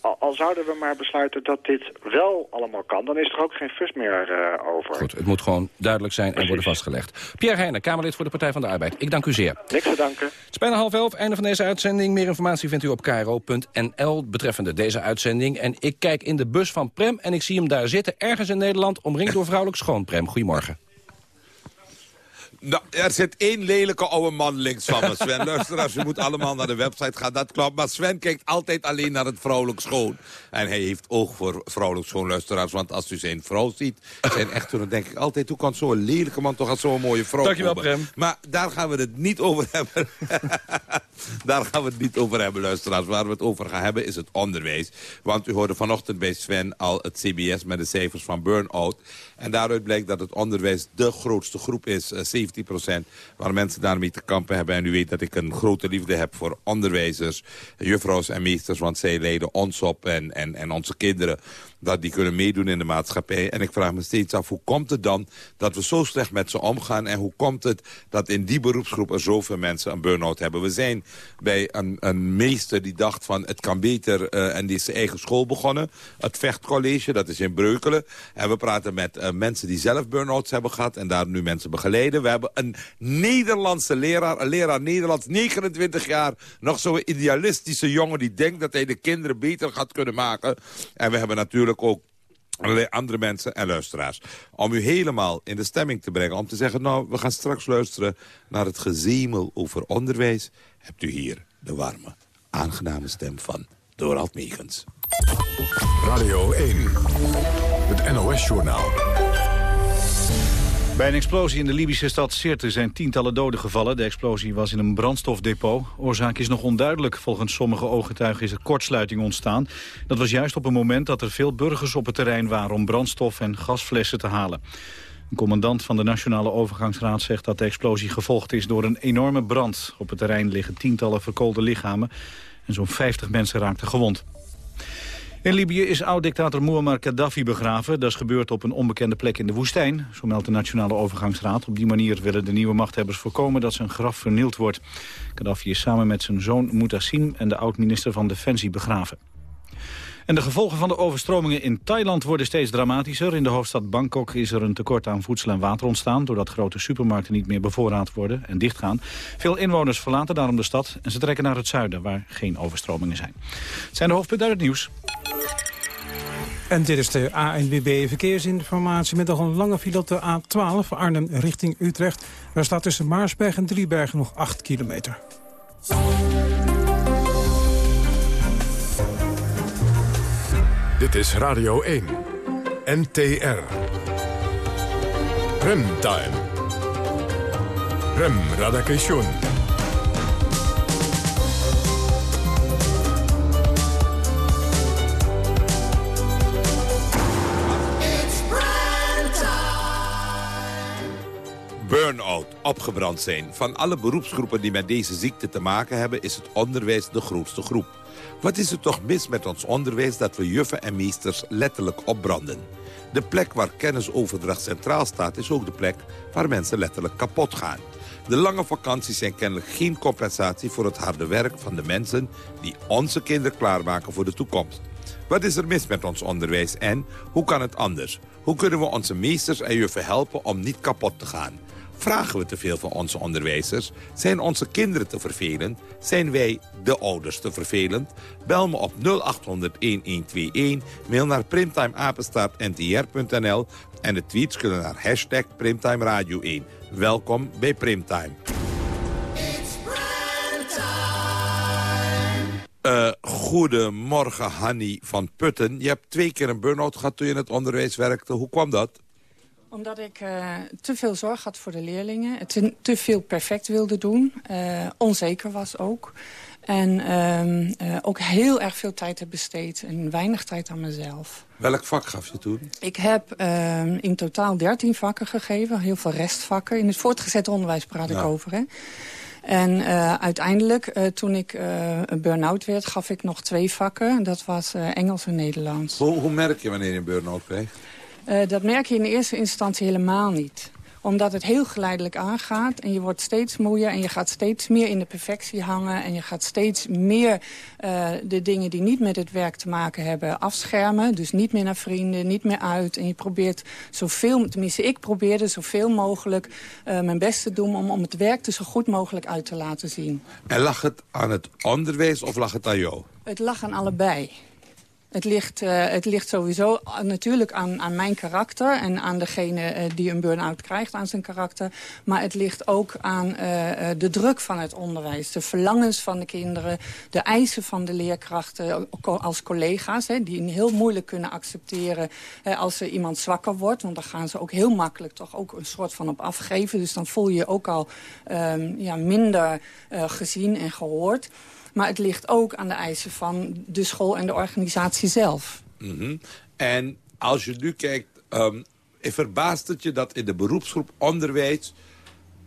al, al zouden we maar besluiten dat dit wel allemaal kan... dan is er ook geen fus meer eh, over. Goed, het moet gewoon duidelijk zijn en worden vastgelegd. Pierre Heijnen, Kamerlid voor de Partij van de Arbeid. Ik dank u zeer. Niks te danken. Het is bijna half elf, einde van deze uitzending. Meer informatie vindt u op kro.nl betreffende deze uitzending. En ik kijk in de bus van Prem en ik zie hem daar zitten... ergens in Nederland, omringd door vrouwelijk schoon. Prem, goedemorgen. Nou, er zit één lelijke oude man links van me, Sven. Luister, als je moet allemaal naar de website gaan, dat klopt. Maar Sven kijkt altijd alleen naar het vrouwelijk schoon. En hij heeft oog voor vrouwelijk schoon, luisteraars. Want als u zijn vrouw ziet, zijn echte, dan denk ik altijd... hoe kan zo'n lelijke man toch als zo'n mooie vrouw Dankjewel, komen? Prem. Maar daar gaan we het niet over hebben. daar gaan we het niet over hebben, luisteraars. Waar we het over gaan hebben is het onderwijs. Want u hoorde vanochtend bij Sven al het CBS met de cijfers van burn-out. En daaruit blijkt dat het onderwijs de grootste groep is, eh, 17 waar mensen daarmee te kampen hebben. En u weet dat ik een grote liefde heb voor onderwijzers, juffrouws en meesters, want zij leiden ons op en, en, en onze kinderen dat die kunnen meedoen in de maatschappij. En ik vraag me steeds af, hoe komt het dan dat we zo slecht met ze omgaan... en hoe komt het dat in die beroepsgroep er zoveel mensen een burn-out hebben? We zijn bij een, een meester die dacht van het kan beter... eh, en die is zijn eigen school begonnen, het Vechtcollege, dat is in Breukelen. En we praten met eh, mensen die zelf burn-outs hebben gehad... en daar nu mensen begeleiden. We hebben een Nederlandse leraar, een leraar Nederlands, 29 jaar... nog zo'n idealistische jongen die denkt dat hij de kinderen beter gaat kunnen maken. En we hebben natuurlijk ook andere mensen en luisteraars. Om u helemaal in de stemming te brengen. Om te zeggen, nou, we gaan straks luisteren naar het gezemel over onderwijs. Hebt u hier de warme, aangename stem van Dorald Meegens. Radio 1, het NOS-journaal. Bij een explosie in de Libische stad Sirte zijn tientallen doden gevallen. De explosie was in een brandstofdepot. Oorzaak is nog onduidelijk. Volgens sommige ooggetuigen is er kortsluiting ontstaan. Dat was juist op een moment dat er veel burgers op het terrein waren... om brandstof en gasflessen te halen. Een commandant van de Nationale Overgangsraad zegt dat de explosie gevolgd is door een enorme brand. Op het terrein liggen tientallen verkoolde lichamen en zo'n 50 mensen raakten gewond. In Libië is oud-dictator Muammar Gaddafi begraven. Dat is gebeurd op een onbekende plek in de woestijn. Zo meldt de Nationale Overgangsraad. Op die manier willen de nieuwe machthebbers voorkomen dat zijn graf vernield wordt. Gaddafi is samen met zijn zoon Mutassim en de oud-minister van Defensie begraven. En de gevolgen van de overstromingen in Thailand worden steeds dramatischer. In de hoofdstad Bangkok is er een tekort aan voedsel en water ontstaan... doordat grote supermarkten niet meer bevoorraad worden en dichtgaan. Veel inwoners verlaten daarom de stad en ze trekken naar het zuiden... waar geen overstromingen zijn. Het zijn de hoofdpunten uit het nieuws. En dit is de ANWB Verkeersinformatie met nog een lange file op de A12 Arnhem richting Utrecht. Daar staat tussen Maarsberg en Driebergen nog 8 kilometer. Dit is Radio 1, NTR. Remtime. Rem Radakation. Opgebrand zijn. Van alle beroepsgroepen die met deze ziekte te maken hebben... is het onderwijs de grootste groep. Wat is er toch mis met ons onderwijs dat we juffen en meesters letterlijk opbranden? De plek waar kennisoverdracht centraal staat... is ook de plek waar mensen letterlijk kapot gaan. De lange vakanties zijn kennelijk geen compensatie voor het harde werk van de mensen... die onze kinderen klaarmaken voor de toekomst. Wat is er mis met ons onderwijs en hoe kan het anders? Hoe kunnen we onze meesters en juffen helpen om niet kapot te gaan? Vragen we te veel van onze onderwijzers? Zijn onze kinderen te vervelend? Zijn wij, de ouders, te vervelend? Bel me op 0800-1121, mail naar primtimeapenstaartntr.nl... en de tweets kunnen naar hashtag Primtime Radio 1. Welkom bij Primtime. Uh, goedemorgen, Hanny van Putten. Je hebt twee keer een burn-out gehad toen je in het onderwijs werkte. Hoe kwam dat? Omdat ik uh, te veel zorg had voor de leerlingen. Te, te veel perfect wilde doen. Uh, onzeker was ook. En uh, ook heel erg veel tijd heb besteed. En weinig tijd aan mezelf. Welk vak gaf je toen? Ik heb ehm, in totaal 13 vakken gegeven. Heel veel restvakken. In het voortgezet onderwijs praat Ja. ik over. Hè? En uh, uiteindelijk, uh, toen ik een burn-out werd, gaf ik nog twee vakken. Dat was Engels en Nederlands. Hoe, hoe merk je wanneer je een burn-out krijgt? Dat merk je in eerste instantie helemaal niet. Omdat het heel geleidelijk aangaat en je wordt steeds moeier... en je gaat steeds meer in de perfectie hangen... en je gaat steeds meer uh, de dingen die niet met het werk te maken hebben afschermen. Dus niet meer naar vrienden, niet meer uit. En je probeert zoveel, tenminste ik probeerde zoveel mogelijk uh, mijn best te doen... Om, om het werk er zo goed mogelijk uit te laten zien. En lag het aan het onderwijs of lag het aan jou? Het lag aan allebei. Het ligt, uh, het ligt sowieso natuurlijk aan, aan mijn karakter... en aan degene uh, die een burn-out krijgt aan zijn karakter. Maar het ligt ook aan uh, de druk van het onderwijs. De verlangens van de kinderen. De eisen van de leerkrachten als collega's. Hè, die heel moeilijk kunnen accepteren als er iemand zwakker wordt. Want dan gaan ze ook heel makkelijk toch ook een soort van op afgeven. Dus dan voel je je ook al um, ja, minder gezien en gehoord. Maar het ligt ook aan de eisen van de school en de organisatie zelf. Mm -hmm. En als je nu kijkt, um, verbaast het je dat in de beroepsgroep onderwijs...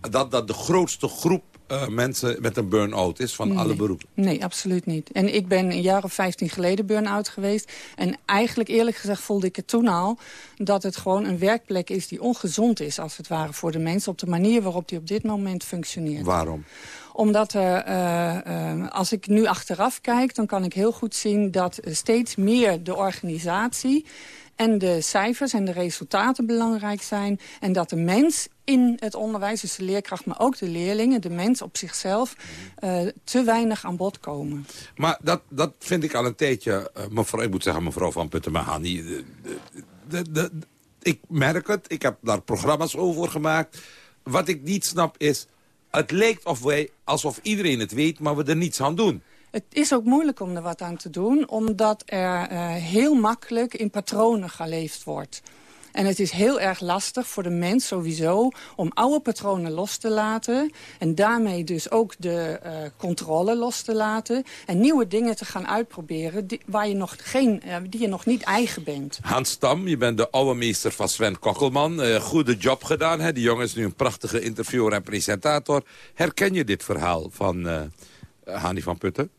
dat dat de grootste groep uh, mensen met een burn-out is van nee. alle beroepen? Nee, absoluut niet. En ik ben een jaar of 15 geleden burn-out geweest. En eigenlijk eerlijk gezegd voelde ik het toen al... dat het gewoon een werkplek is die ongezond is, als het ware, voor de mensen... op de manier waarop die op dit moment functioneert. Waarom? Omdat uh, uh, als ik nu achteraf kijk, dan kan ik heel goed zien dat steeds meer de organisatie en de cijfers en de resultaten belangrijk zijn. En dat de mens in het onderwijs, dus de leerkracht, maar ook de leerlingen... de mens op zichzelf, uh, te weinig aan bod komen. Maar dat, dat vind ik al een tijdje... Uh, mevrouw, ik moet zeggen, mevrouw Van Putten-Mahani... Ik merk het, ik heb daar programma's over gemaakt. Wat ik niet snap is... het lijkt of alsof iedereen het weet, maar we er niets aan doen. Het is ook moeilijk om er wat aan te doen, omdat er uh, heel makkelijk in patronen geleefd wordt. En het is heel erg lastig voor de mens sowieso om oude patronen los te laten. En daarmee dus ook de uh, controle los te laten. En nieuwe dingen te gaan uitproberen die, waar je nog geen, uh, die je nog niet eigen bent. Hans Stam, je bent de oude meester van Sven Kokkelman. Uh, goede job gedaan. Hè? Die jongen is nu een prachtige interviewer en presentator. Herken je dit verhaal van uh, Hani van Putten?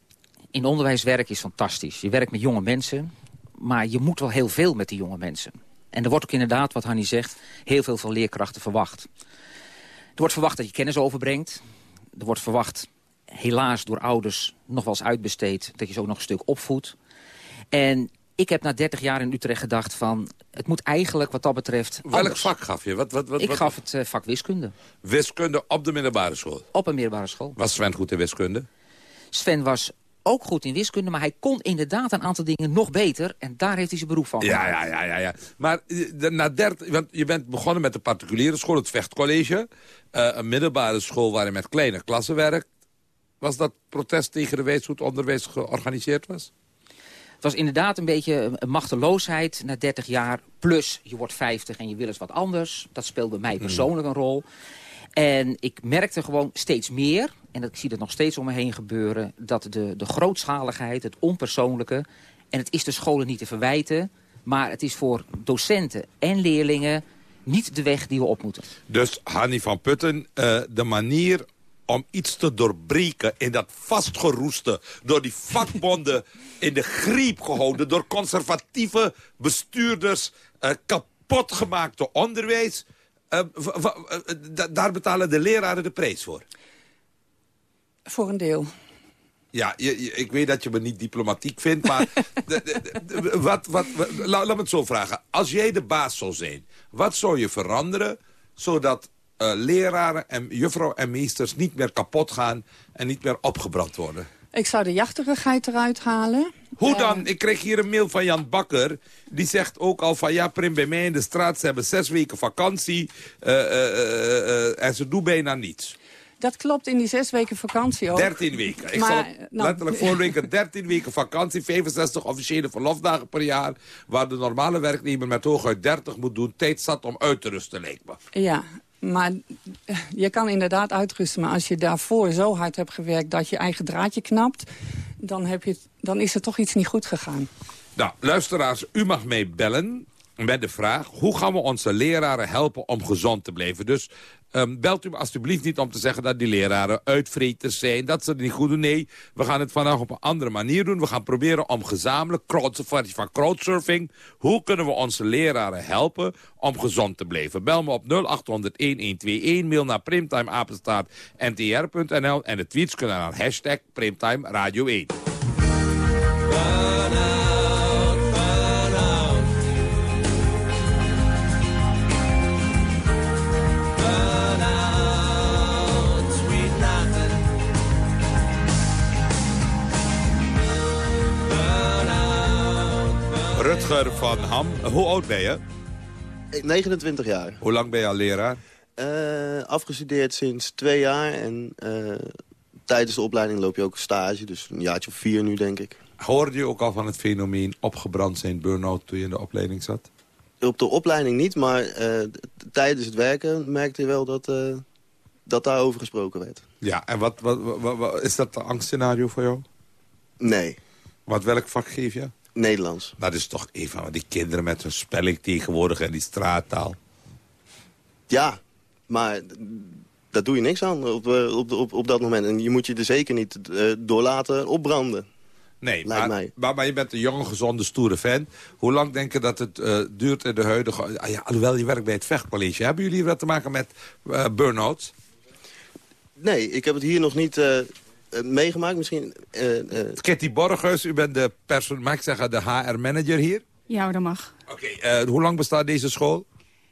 In onderwijs werken is fantastisch. Je werkt met jonge mensen, maar je moet wel heel veel met die jonge mensen. En er wordt ook inderdaad, wat Hanni zegt, heel veel van leerkrachten verwacht. Er wordt verwacht dat je kennis overbrengt. Er wordt verwacht, helaas door ouders nog wel eens uitbesteed... dat je ze ook nog een stuk opvoedt. En ik heb na 30 jaar in Utrecht gedacht van... het moet eigenlijk wat dat betreft Welk anders. vak gaf je? Wat, wat, wat, ik gaf het uh, vak wiskunde. Wiskunde op de middelbare school? Op een middelbare school. Was Sven goed in wiskunde? Sven was ook goed in wiskunde, maar hij kon inderdaad een aantal dingen nog beter. En daar heeft hij zijn beroep van Ja, ja, ja, ja, ja. Maar uh, na 30, want je bent begonnen met de particuliere school, het Vechtcollege. Uh, een middelbare school waar je met kleine klassen werkt. Was dat protest tegen de wijze hoe het onderwijs georganiseerd was? Het was inderdaad een beetje een machteloosheid na 30 jaar. Plus, je wordt 50 en je wil eens wat anders. Dat speelt bij mij persoonlijk een rol. En ik merkte gewoon steeds meer, en ik zie dat nog steeds om me heen gebeuren... dat de, de grootschaligheid, het onpersoonlijke... en het is de scholen niet te verwijten... maar het is voor docenten en leerlingen niet de weg die we op moeten. Dus Hanni van Putten, uh, de manier om iets te doorbreken in dat vastgeroeste... door die vakbonden in de griep gehouden... door conservatieve bestuurders uh, kapotgemaakte onderwijs... Uh, daar betalen de leraren de prijs voor. Voor een deel. Ja, je, je, ik weet dat je me niet diplomatiek vindt, maar de, de, de, wat, wat, wat, laat, laat me het zo vragen. Als jij de baas zou zijn, wat zou je veranderen... zodat uh, leraren en juffrouw en meesters niet meer kapot gaan... en niet meer opgebrand worden? Ik zou de jachterigheid eruit halen. Hoe dan? Uh, ik kreeg hier een mail van Jan Bakker. Die zegt ook al van ja, Prim, bij mij in de straat... ze hebben zes weken vakantie uh, uh, en ze doen bijna niets. Dat klopt in die zes weken vakantie ook. 13 weken. Ik maar, zal nou, letterlijk voorweken 13 weken vakantie, 65 officiële verlofdagen per jaar... waar de normale werknemer met hooguit 30 moet doen. Tijd zat om uit te rusten, leek me. Ja, maar je kan inderdaad uitrusten. Maar als je daarvoor zo hard hebt gewerkt dat je eigen draadje knapt... dan, heb je, dan is er toch iets niet goed gegaan. Nou, luisteraars, u mag mee bellen met de vraag... hoe gaan we onze leraren helpen om gezond te blijven? Dus Ehm, belt u me alstublieft niet om te zeggen dat die leraren uitvreters zijn. Dat ze het niet goed doen. Nee, we gaan het vandaag op een andere manier doen. We gaan proberen om gezamenlijk, crowd, van crowdsurfing... hoe kunnen we onze leraren helpen om gezond te blijven? Bel me op 0800-1121, mail naar primtimeapenstaat.ntr.nl... en de tweets kunnen naar hashtag Primtime Radio 1. Rutger van Ham. Hoe oud ben je? 29 jaar. Hoe lang ben je al leraar? Uh, afgestudeerd sinds twee jaar. En uh, tijdens de opleiding loop je ook stage. Dus een jaartje of vier nu, denk ik. Hoorde je ook al van het fenomeen opgebrand zijn burn-out toen je in de opleiding zat? Op de opleiding niet, maar uh, tijdens het werken merkte je wel dat, dat daarover gesproken werd. Ja, en wat, wat, wat, wat is dat een angstscenario voor jou? Nee. Wat, welk vak geef je? Nederlands. Dat is toch een van die kinderen met hun spelling tegenwoordig en die straattaal. Ja, maar daar doe je niks aan op, op, op, op dat moment. En je moet je er zeker niet uh, door laten opbranden. Nee, maar, maar, maar, je bent een jonge, gezonde, stoere fan. Hoe lang denk je dat het uh, duurt in de huidige... Ah ja, alhoewel je werkt bij het vechtcollege. Hebben jullie wat te maken met uh, burn-outs? Nee, ik heb het hier nog niet meegemaakt. Misschien, uh, Kitty Borgers, u bent de, persoon, mag ik zeggen, de HR-manager hier? Ja, dat mag. Oké, hoe lang bestaat deze school?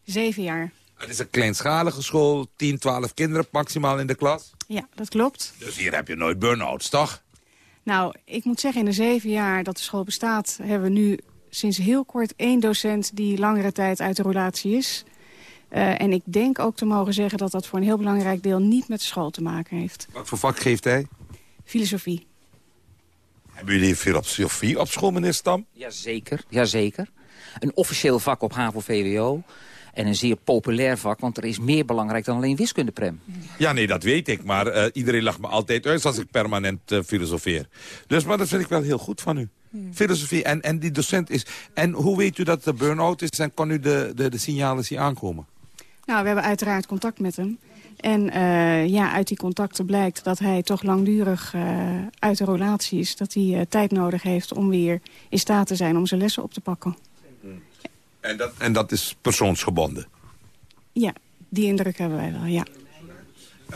Zeven jaar. Het is een kleinschalige school, 10, 12 kinderen maximaal in de klas? Ja, dat klopt. Dus hier heb je nooit burn-outs, toch? Nou, ik moet zeggen, in de zeven jaar dat de school bestaat... hebben we nu sinds heel kort één docent die langere tijd uit de relatie is... Uh, en ik denk ook te mogen zeggen dat dat voor een heel belangrijk deel niet met de school te maken heeft. Wat voor vak geeft hij? Filosofie. Hebben jullie filosofie op school, meneer Stam? Jazeker, jazeker. Een officieel vak op HAVO-VWO. En een zeer populair vak, want er is meer belangrijk dan alleen wiskundeprem. Ja, nee, dat weet ik. Maar uh, iedereen lacht me altijd uit als ik permanent uh, filosofeer. Dus, maar dat vind ik wel heel goed van u. Hmm. Filosofie. En, en die docent is... En hoe weet u dat het burn-out is en kan u de, de, de signalen zien aankomen? Nou, we hebben uiteraard contact met hem. En uh, ja, uit die contacten blijkt dat hij toch langdurig uh, uit de relatie is. Dat hij uh, tijd nodig heeft om weer in staat te zijn om zijn lessen op te pakken. En dat, en dat is persoonsgebonden? Ja, die indruk hebben wij wel, ja.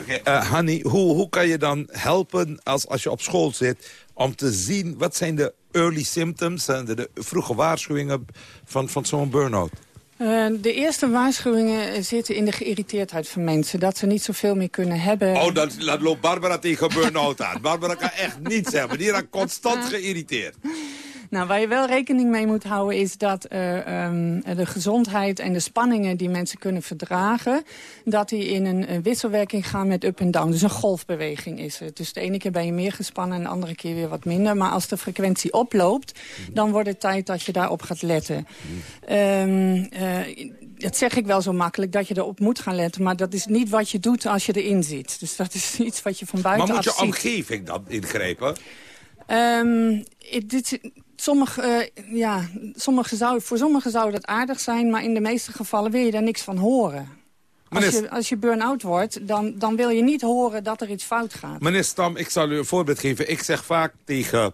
Okay, Hanny, hoe, hoe kan je dan helpen als, als je op school zit... om te zien wat zijn de early symptoms... en de, de vroege waarschuwingen van, van zo'n burn-out? Uh, de eerste waarschuwingen zitten in de geïrriteerdheid van mensen. Dat ze niet zoveel meer kunnen hebben. Oh, dat, dat loopt Barbara tegen burn-out aan. Barbara kan echt niets hebben. Die raakt constant geïrriteerd. Nou, waar je wel rekening mee moet houden is dat uh, um, de gezondheid en de spanningen die mensen kunnen verdragen, dat die in een, wisselwerking gaan met up en down. Dus een golfbeweging is het. Dus de ene keer ben je meer gespannen en de andere keer weer wat minder. Maar als de frequentie oploopt, dan wordt het tijd dat je daarop gaat letten. Um, uh, dat zeg ik wel zo makkelijk, dat je erop moet gaan letten. Maar dat is niet wat je doet als je erin zit. Dus dat is iets wat je van buiten Maar moet je ziet. omgeving dan ingrijpen? Um, dit, sommige, uh, ja, sommige zou, voor sommigen zou dat aardig zijn... maar in de meeste gevallen wil je daar niks van horen. Als je, als je burn-out wordt, dan, dan wil je niet horen dat er iets fout gaat. Meneer Stam, ik zal u een voorbeeld geven. Ik zeg vaak tegen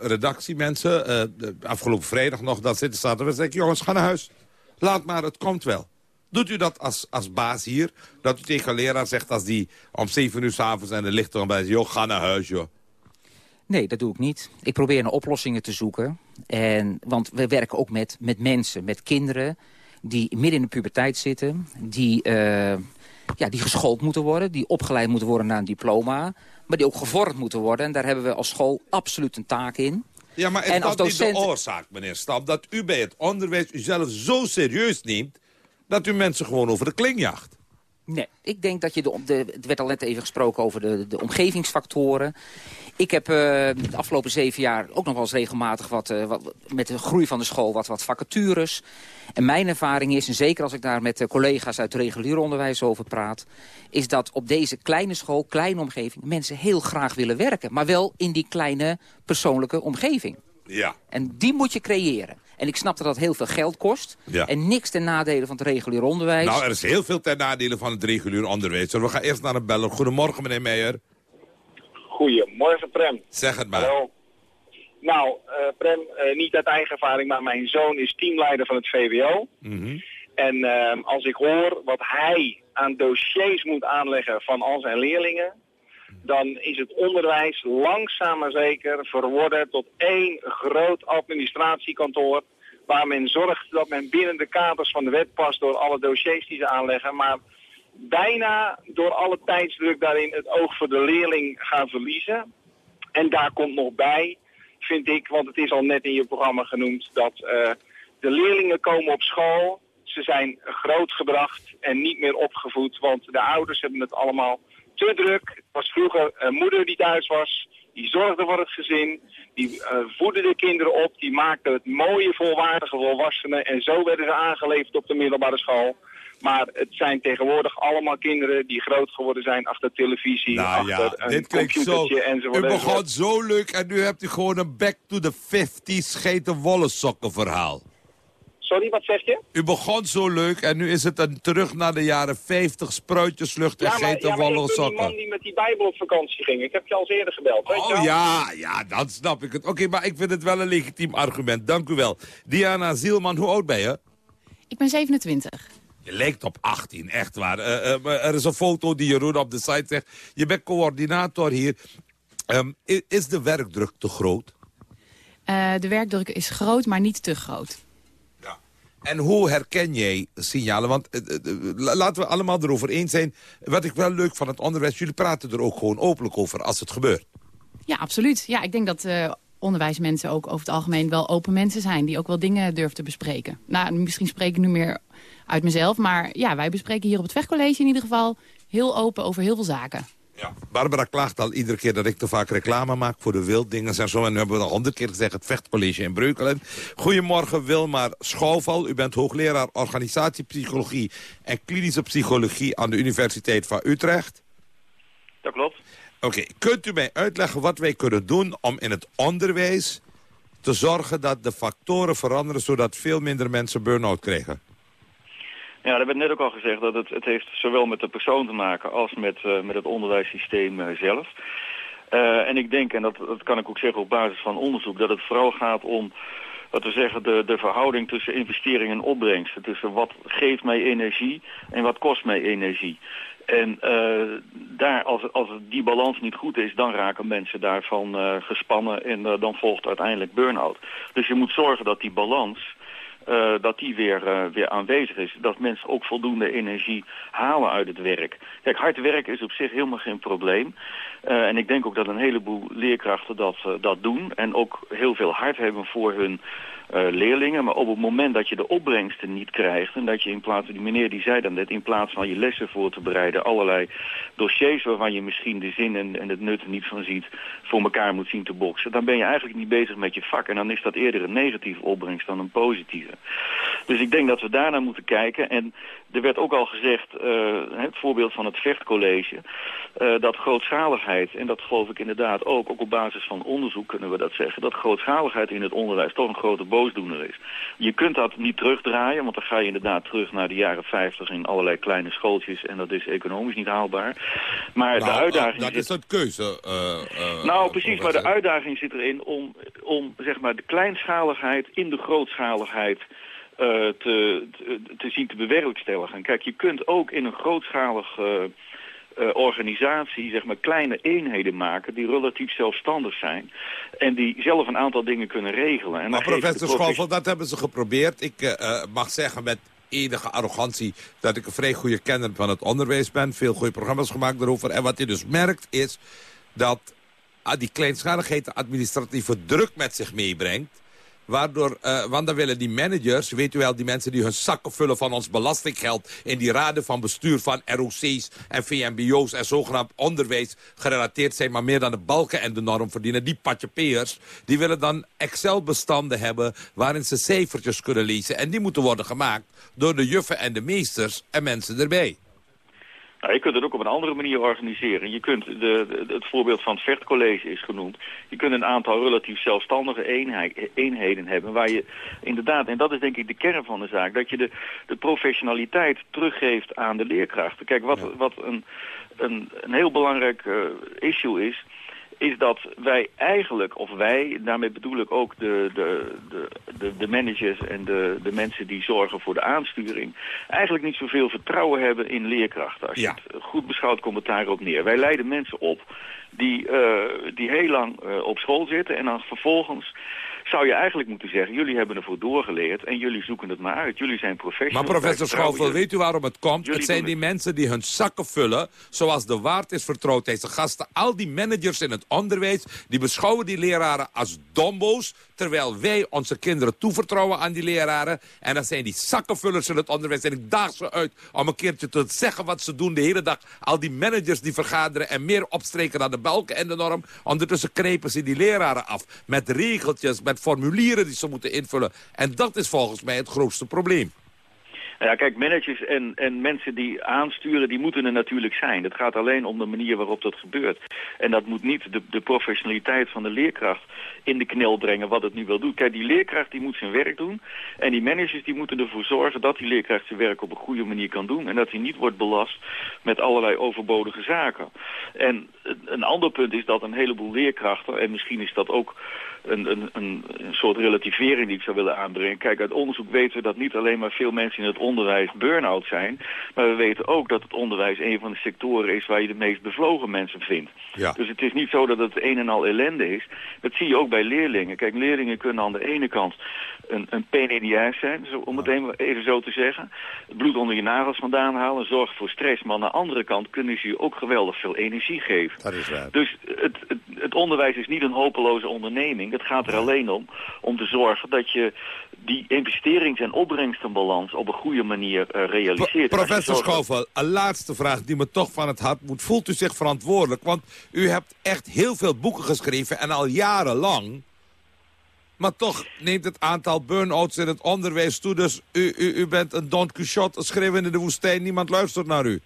redactiemensen... Uh, afgelopen vrijdag nog, dat zitten zaten we... zeg ik, jongens, ga naar huis. Laat maar, het komt wel. Doet u dat als, als baas hier? Dat u tegen een leraar zegt als die om 7 uur s'avonds en de licht erbij zegt... joh, ga naar huis, joh. Nee, dat doe ik niet. Ik probeer naar oplossingen te zoeken. En, want we werken ook met, met mensen, met kinderen... die midden in de puberteit zitten... die, uh, ja, die geschoold moeten worden, die opgeleid moeten worden naar een diploma... maar die ook gevormd moeten worden. En daar hebben we als school absoluut een taak in. Ja, maar is en dat docent... niet de oorzaak, meneer Stam... dat u bij het onderwijs uzelf zo serieus neemt... dat u mensen gewoon over de kling jacht? Nee, ik denk dat je... De, de, het werd al net even gesproken over de, de omgevingsfactoren. Ik heb uh, de afgelopen zeven jaar ook nog wel eens regelmatig wat, uh, wat, met de groei van de school wat, wat vacatures. En mijn ervaring is, en zeker als ik daar met collega's uit het regulier onderwijs over praat, is dat op deze kleine school, kleine omgeving, mensen heel graag willen werken. Maar wel in die kleine persoonlijke omgeving. Ja. En die moet je creëren. En ik snap dat dat heel veel geld kost. Ja. En niks ten nadele van het regulier onderwijs. Nou, er is heel veel ten nadele van het regulier onderwijs. We gaan eerst naar een beller. Goedemorgen, meneer Meijer. Goedemorgen, Prem. Zeg het maar. Hallo. Nou, eh, Prem, eh, niet uit eigen ervaring, maar mijn zoon is teamleider van het VWO. Mhm. En eh, als ik hoor wat hij aan dossiers moet aanleggen van al zijn leerlingen, dan is het onderwijs langzaam maar zeker verworden tot één groot administratiekantoor waar men zorgt dat men binnen de kaders van de wet past door alle dossiers die ze aanleggen, maar bijna door alle tijdsdruk daarin het oog voor de leerling gaan verliezen. En daar komt nog bij, vind ik, want het is al net in je programma genoemd, dat eh, de leerlingen komen op school, ze zijn grootgebracht en niet meer opgevoed, want de ouders hebben het allemaal te druk. Het was vroeger een moeder die thuis was, die zorgde voor het gezin, die eh, voedde de kinderen op, die maakte het mooie, volwaardige volwassenen en zo werden ze aangeleverd op de middelbare school. Maar het zijn tegenwoordig allemaal kinderen die groot geworden zijn achter televisie, Nou achter ja, een dit klinkt zo... computertje enzovoort. U begon enzovoort. zo leuk en nu hebt u gewoon een back to the 50s scheten wollen sokken verhaal. Sorry, wat zeg je? U begon zo leuk en nu is het een terug naar de jaren 50 spruitjeslucht en Ja, maar, ja, maar ik die man die met die Bijbel op vakantie ging. Ik heb je al eens eerder gebeld. weet je Oh ja, ja, dan snap ik het. Oké, maar ik vind het wel een legitiem argument. Dank u wel. Diana Zielman, hoe oud ben je? Ik ben 27. Je lijkt op 18, echt waar. Eh, eh, er is een foto die Jeroen op de site zegt. Je bent coördinator hier. Ehm, is de werkdruk te groot? Eh, de werkdruk is groot, maar niet te groot. En hoe herken jij signalen? Want eh, eh, la- laten we allemaal erover eens zijn. Wat ik wel leuk van het onderwijs, jullie praten er ook gewoon openlijk over als het gebeurt. Ja, absoluut. Ja, ik denk dat eh, onderwijsmensen ook over het algemeen wel open mensen zijn... die ook wel dingen durven te bespreken. Nou, misschien spreek ik nu meer uit mezelf... maar ja, wij bespreken hier op het Vechtcollege in ieder geval... heel open over heel veel zaken. Barbara klaagt al iedere keer dat ik te vaak reclame maak voor de wilddingen en zo. En nu hebben we al honderd keer gezegd het vechtcollege in Breukelen. Goedemorgen Wilmar Schouwval. U bent hoogleraar organisatiepsychologie en klinische psychologie aan de Universiteit van Utrecht. Dat klopt. Oké, kunt u mij uitleggen wat wij kunnen doen om in het onderwijs te zorgen dat de factoren veranderen zodat veel minder mensen burn-out krijgen? Ja, er werd net ook al gezegd dat het, het heeft zowel met de persoon te maken als met, eh, met het onderwijssysteem eh, zelf. Eh, en ik denk, en dat, dat kan ik ook zeggen op basis van onderzoek, dat het vooral gaat om, wat we zeggen, de, de verhouding tussen investering en opbrengst. Tussen wat geeft mij energie en wat kost mij energie. En daar, als, als die balans niet goed is, dan raken mensen daarvan gespannen en dan volgt uiteindelijk burn-out. Dus je moet zorgen dat die balans, eh, dat die weer, eh, weer aanwezig is. Dat mensen ook voldoende energie halen uit het werk. Kijk, hard werken is op zich helemaal geen probleem. Eh, en ik denk ook dat een heleboel leerkrachten dat, dat doen. En ook heel veel hart hebben voor hun eh, leerlingen. Maar op het moment dat je de opbrengsten niet krijgt... en dat je in plaats, die meneer die zei dan net... in plaats van je lessen voor te bereiden... allerlei dossiers waarvan je misschien de zin en, en het nut niet van ziet... voor elkaar moet zien te boksen... dan ben je eigenlijk niet bezig met je vak. En dan is dat eerder een negatieve opbrengst dan een positieve. Dus ik denk dat we daarnaar moeten kijken. En er werd ook al gezegd, eh, het voorbeeld van het vechtcollege... eh, dat grootschaligheid, en dat geloof ik inderdaad ook... ook op basis van onderzoek kunnen we dat zeggen... dat grootschaligheid in het onderwijs toch een grote boosdoener is. Je kunt dat niet terugdraaien, want dan ga je inderdaad terug naar de jaren 50... in allerlei kleine schooltjes en dat is economisch niet haalbaar. Maar de Nou, uitdaging... eh, dat zit- is een keuze. eh, eh, nou, eh, precies, maar de uitdaging zit erin om, om zeg maar, de kleinschaligheid in de grootschaligheid eh, te, te, te zien te bewerkstelligen. Kijk, je kunt ook in een grootschalig eh, organisatie zeg maar, kleine eenheden maken die relatief zelfstandig zijn en die zelf een aantal dingen kunnen regelen. En Maar professor profe- Schoffel, dat hebben ze geprobeerd. Ik eh, eh, mag zeggen met enige arrogantie dat ik een vrij goede kenner van het onderwijs ben. Veel goede programma's gemaakt daarover. En wat je dus merkt is dat ah, die kleinschaligheid de administratieve druk met zich meebrengt. Waardoor, eh, want dan willen die managers, weet u wel, die mensen die hun zakken vullen van ons belastinggeld... in die raden van bestuur van ROC's en VMBO's en zogenaamd onderwijs gerelateerd zijn... maar meer dan de balken en de norm verdienen, die patjepeers... die willen dan Excel-bestanden hebben waarin ze cijfertjes kunnen lezen. En die moeten worden gemaakt door de juffen en de meesters en mensen erbij. Nou, je kunt het ook op een andere manier organiseren. Je kunt, de, de- het voorbeeld van het Vechtcollege is genoemd. Je kunt een aantal relatief zelfstandige eenheid- eenheden hebben waar je inderdaad, en dat is denk ik de kern van de zaak, dat je de, de professionaliteit teruggeeft aan de leerkrachten. Kijk, wat, wat een, een, een heel belangrijk eh, issue is, is dat wij eigenlijk, of wij, daarmee bedoel ik ook de, de, de, de, managers en de, de mensen die zorgen voor de aansturing, eigenlijk niet zoveel vertrouwen hebben in leerkrachten. Als je het goed beschouwt, komt het daarop neer. Wij leiden mensen op die, eh, die heel lang eh, op school zitten en dan vervolgens zou je eigenlijk moeten zeggen, jullie hebben ervoor doorgeleerd en jullie zoeken het maar uit. Jullie zijn Maar professionals. professor Wij vertrouwen Schouwvel, weet u waarom het komt? Jullie het zijn die mensen die hun zakken vullen, zoals de waard is vertrouwd deze gasten. Al die managers in het onderwijs, die beschouwen die leraren als dombo's, terwijl wij onze kinderen toevertrouwen aan die leraren. En dat zijn die zakkenvullers in het onderwijs. En ik daag ze uit om een keertje te zeggen wat ze doen de hele dag. Al die managers die vergaderen en meer opstreken dan de balken en de norm. Ondertussen krepen ze die leraren af. Met regeltjes, met formulieren die ze moeten invullen. En dat is volgens mij het grootste probleem. Nou Ja, kijk, managers en, en mensen die aansturen, die moeten er natuurlijk zijn. Het gaat alleen om de manier waarop dat gebeurt. En dat moet niet de, de professionaliteit van de leerkracht in de knel brengen wat het nu wil doen. Kijk, die leerkracht die moet zijn werk doen. En die managers die moeten ervoor zorgen dat die leerkracht zijn werk op een goede manier kan doen. En dat hij niet wordt belast met allerlei overbodige zaken. En een ander punt is dat een heleboel leerkrachten, en misschien is dat ook een, een, een, soort relativering die ik zou willen aanbrengen. Kijk, uit onderzoek weten we dat niet alleen maar veel mensen in het onderwijs burn-out zijn. Maar we weten ook dat het onderwijs een van de sectoren is waar je de meest bevlogen mensen vindt. Ja. Dus het is niet zo dat het een en al ellende is. Dat zie je ook bij leerlingen. Kijk, leerlingen kunnen aan de ene kant een, een pain in the ass zijn, zo- om het even zo te zeggen. Het bloed onder je nagels vandaan halen, zorgen voor stress. Maar aan de andere kant kunnen ze je ook geweldig veel energie geven. Dat is waar. Dus het, het, het onderwijs is niet een hopeloze onderneming. Het gaat er alleen om om te zorgen dat je die investerings- en opbrengstenbalans op een goede manier eh, realiseert. Professor zorgt Schouwvel, een laatste vraag die me toch van het hart moet. Voelt u zich verantwoordelijk? Want u hebt echt heel veel boeken geschreven en al jarenlang. Maar toch neemt het aantal burn-outs in het onderwijs toe. Dus u, u, u bent een Don Quixote, een schreeuwen in de woestijn. Niemand luistert naar u.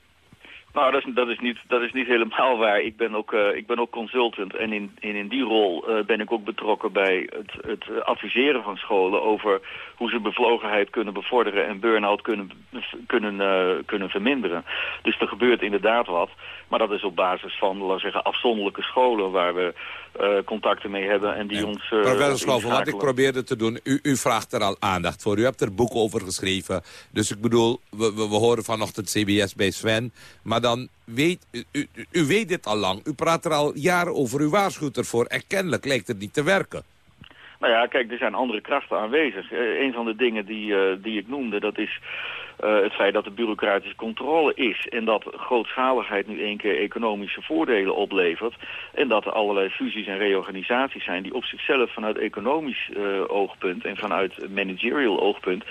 Nou, dat is, dat is, niet, dat is niet helemaal waar. Ik ben ook, eh, ik ben ook consultant en in, in, in die rol eh, ben ik ook betrokken bij het, het adviseren van scholen over hoe ze bevlogenheid kunnen bevorderen en burn-out kunnen, kunnen, eh, kunnen verminderen. Dus er gebeurt inderdaad wat. Maar dat is op basis van, laten zeggen, afzonderlijke scholen waar we contacten mee hebben en die ons... eh, Professor ons Schouwvel, wat ik probeerde te doen... U, u vraagt er al aandacht voor. U hebt er boeken over geschreven. Dus ik bedoel, we, we, we horen vanochtend CBS bij Sven. Maar dan weet... U, u, u weet dit al lang. U praat er al jaren over. U waarschuwt ervoor. En kennelijk lijkt het niet te werken. Nou ja, kijk, er zijn andere krachten aanwezig. Eh, een van de dingen die, eh, die ik noemde, dat is eh, het feit dat er bureaucratische controle is. En dat grootschaligheid nu één keer economische voordelen oplevert. En dat er allerlei fusies en reorganisaties zijn die op zichzelf vanuit economisch oogpunt en vanuit managerial oogpunt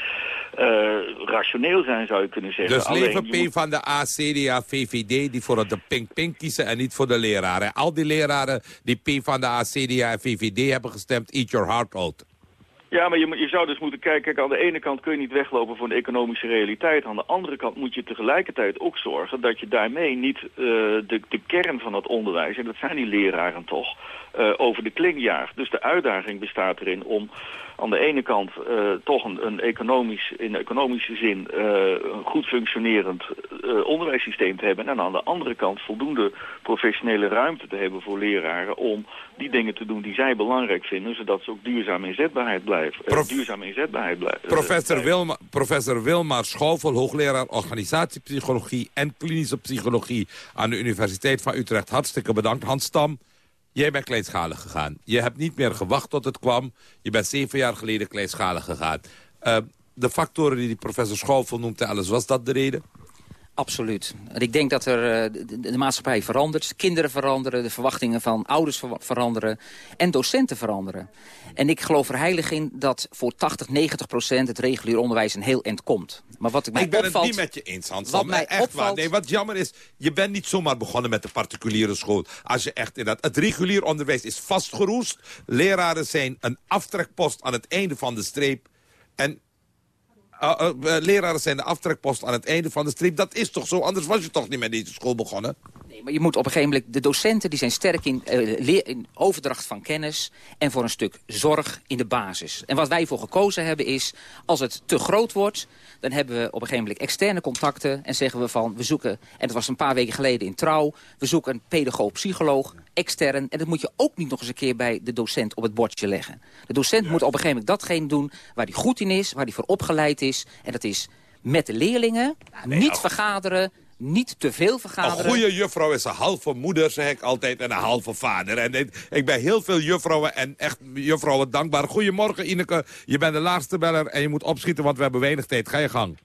rationeel zijn, zou je kunnen zeggen. Dus Alleen, leven moet- P van de A, CDA, VVD... die voor de pink-pink kiezen en niet voor de leraren. Al die leraren die P van de A, CDA en VVD hebben gestemd... eat your heart out. Ja, maar je, je zou dus moeten kijken, kijk, aan de ene kant kun je niet weglopen voor de economische realiteit. Aan de andere kant moet je tegelijkertijd ook zorgen dat je daarmee niet eh, de, de kern van het onderwijs, en dat zijn die leraren toch, eh, over de kling jaagt. Dus de uitdaging bestaat erin om aan de ene kant eh, toch een, een economisch, in economische zin eh, een goed functionerend eh, onderwijssysteem te hebben. En aan de andere kant voldoende professionele ruimte te hebben voor leraren om die dingen te doen die zij belangrijk vinden, zodat ze ook duurzaam inzetbaarheid blijven. Prof- duurzaam inzetbaarheid blijven. Professor, Wilma, professor Wilmar Schouwvel, hoogleraar organisatiepsychologie en klinische psychologie aan de Universiteit van Utrecht. Hartstikke bedankt. Hans Stam, jij bent kleinschalig gegaan. Je hebt niet meer gewacht tot het kwam. Je bent zeven jaar geleden kleinschalig gegaan. Eh, de factoren die die professor Schouwvel noemt alles, was dat de reden? Absoluut. Ik denk dat er, eh, de, maatschappij verandert. Kinderen veranderen, de verwachtingen van ouders ver- veranderen. En docenten veranderen. En ik geloof er heilig in dat voor 80, 90 procent het regulier onderwijs een heel eind komt. Maar wat ik mij Ik ben opvalt, het niet met je eens, Hans. Wat mij echt waar. Nee, wat jammer is, je bent niet zomaar begonnen met de particuliere school. Als je echt in dat, het regulier onderwijs is vastgeroest. Leraren zijn een aftrekpost aan het einde van de streep. En leraren zijn de aftrekpost aan het einde van de streep. Dat is toch zo? Anders was je toch niet met deze school begonnen? Nee, maar je moet op een gegeven moment... De docenten die zijn sterk in, uh, in, overdracht van kennis... en voor een stuk zorg in de basis. En wat wij voor gekozen hebben is... als het te groot wordt, dan hebben we op een gegeven moment externe contacten... en zeggen we van, we zoeken... en dat was een paar weken geleden in Trouw... we zoeken een pedagoog-psycholoog, extern... en dat moet je ook niet nog eens een keer bij de docent op het bordje leggen. De docent moet op een gegeven moment datgene doen... waar hij goed in is, waar hij voor opgeleid is... en dat is met de leerlingen, niet vergaderen niet te veel vergaderen. Een goede juffrouw is een halve moeder, zeg ik altijd, en een halve vader. En ik ben heel veel juffrouwen en echt juffrouwen dankbaar. Goedemorgen, Ineke. Je bent de laatste beller en je moet opschieten, want we hebben weinig tijd. Ga je gang.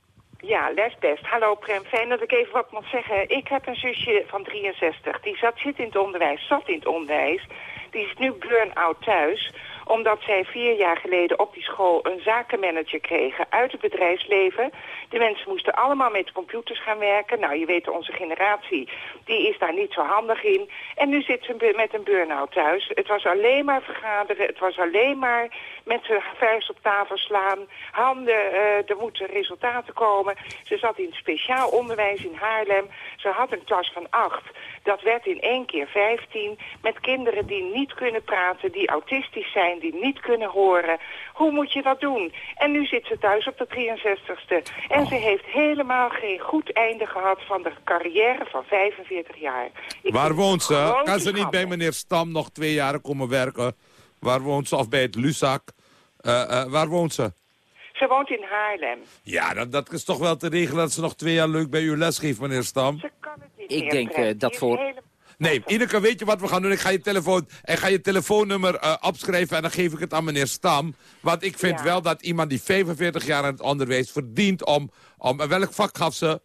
Ja, lesbest. Hallo Prem, fijn dat ik even wat moet zeggen. Ik heb een zusje van 63, die zat, zit in het onderwijs, zat in het onderwijs. Die is nu burn-out thuis omdat zij vier jaar geleden op die school een zakenmanager kregen uit het bedrijfsleven. De mensen moesten allemaal met computers gaan werken. Nou, je weet, onze generatie, die is daar niet zo handig in. En nu zit ze met een burn-out thuis. Het was alleen maar vergaderen. Het was alleen maar met z'n vuist op tafel slaan. Handen, uh, er moeten resultaten komen. Ze zat in speciaal onderwijs in Haarlem. Ze had een klas van acht. Dat werd in één keer vijftien. Met kinderen die niet kunnen praten, die autistisch zijn, die niet kunnen horen. Hoe moet je dat doen? En nu zit ze thuis op de 63ste. En ze heeft helemaal geen goed einde gehad van de carrière van 45 jaar. Ik Waar woont ze? Kan ze niet bij meneer Stam nog twee jaren komen werken? Waar woont ze? Of bij het Lusak? Uh, uh, waar woont ze? Ze woont in Haarlem. Ja, dat, dat is toch wel te regelen dat ze nog twee jaar leuk bij u lesgeeft, meneer Stam? Ze kan het niet Ik meer, denk uh, dat voor... Hele... Nee, Ineke, weet je wat we gaan doen? Ik ga je, telefoon, ik ga je telefoonnummer uh, opschrijven en dan geef ik het aan meneer Stam. Want ik vind Ja. wel dat iemand die 45 jaar in het onderwijs verdient om... om welk vak gaf ze?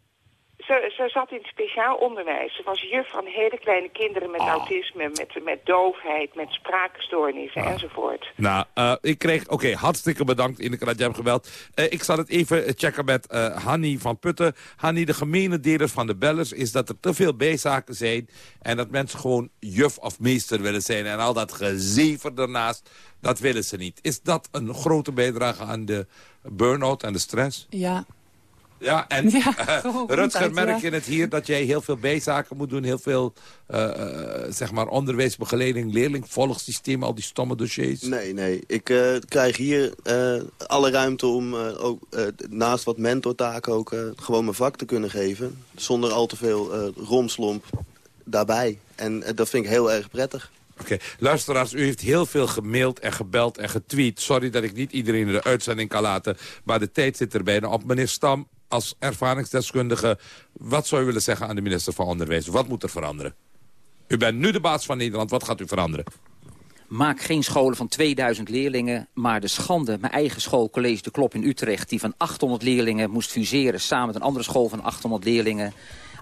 Ze, ze zat in speciaal onderwijs. Ze was juf van hele kleine kinderen met autisme, met, met doofheid, met spraakstoornissen enzovoort. Nou, uh, ik kreeg... Oké, hartstikke bedankt Ineke dat je hebt gebeld. Uh, ik zal het even checken met uh, Hanny van Putten. Hanny, de gemene delen van de bellers is dat er te veel bijzaken zijn... en dat mensen gewoon juf of meester willen zijn... en al dat gezever ernaast, dat willen ze niet. Is dat een grote bijdrage aan de burn-out en de stress? Ja, Ja, en Ja, eh, Rutger, merk je het hier dat jij heel veel bijzaken moet doen? Heel veel, eh, eh, zeg maar, onderwijsbegeleiding, leerlingvolgsysteem, al die stomme dossiers? Nee, nee. Ik eh, krijg hier eh, alle ruimte om eh, ook, eh, naast wat mentortaken ook eh, gewoon mijn vak te kunnen geven. Zonder al te veel eh, romslomp daarbij. En dat vind ik heel erg prettig. Oké, luisteraars, u heeft heel veel gemaild en gebeld en getweet. Sorry dat ik niet iedereen in de uitzending kan laten, maar de tijd zit er bijna op. Meneer Stam, als ervaringsdeskundige, wat zou u willen zeggen aan de minister van Onderwijs? Wat moet er veranderen? U bent nu de baas van Nederland, wat gaat u veranderen? Maak geen scholen van 2000 leerlingen, maar de schande. Mijn eigen school, College de Klop in Utrecht... die van 800 leerlingen moest fuseren samen met een andere school van 800 leerlingen.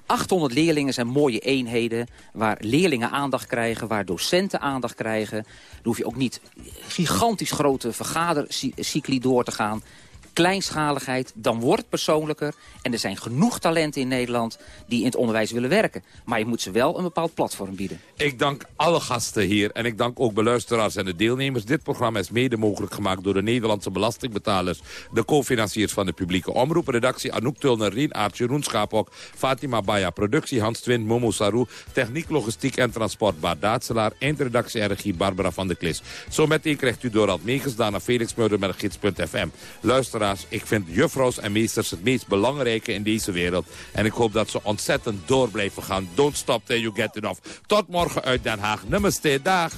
800 leerlingen zijn mooie eenheden waar leerlingen aandacht krijgen... waar docenten aandacht krijgen. Dan hoef je ook niet gigantisch grote vergadercycli door te gaan kleinschaligheid, dan wordt het persoonlijker. En er zijn genoeg talenten in Nederland die in het onderwijs willen werken. Maar je moet ze wel een bepaald platform bieden. Ik dank alle gasten hier en ik dank ook beluisteraars en de deelnemers. Dit programma is mede mogelijk gemaakt door de Nederlandse belastingbetalers... de co-financiers van de publieke omroep. Redactie Anouk Tulner, Rien Aert, Jeroen Schapok, Fatima Baya. Productie Hans Twint, Momo Sarou. Techniek, logistiek en transport Bart Daatselaar. Eindredactie regie Barbara van der Klis. Zo meteen krijgt u Dorald Meegens, daarna Felix Murder met gids.fm. Luisteraars, ik vind juffrouws en meesters het meest belangrijke in deze wereld. En ik hoop dat ze ontzettend door blijven gaan. Don't stop till you get enough. Tot morgen uit Den Haag. Namaste, dag.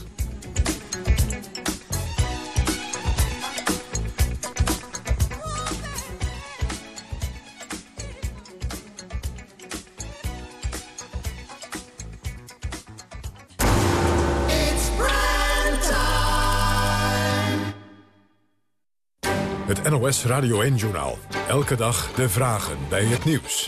NOS Radio 1-journaal. Elke dag de vragen bij het nieuws.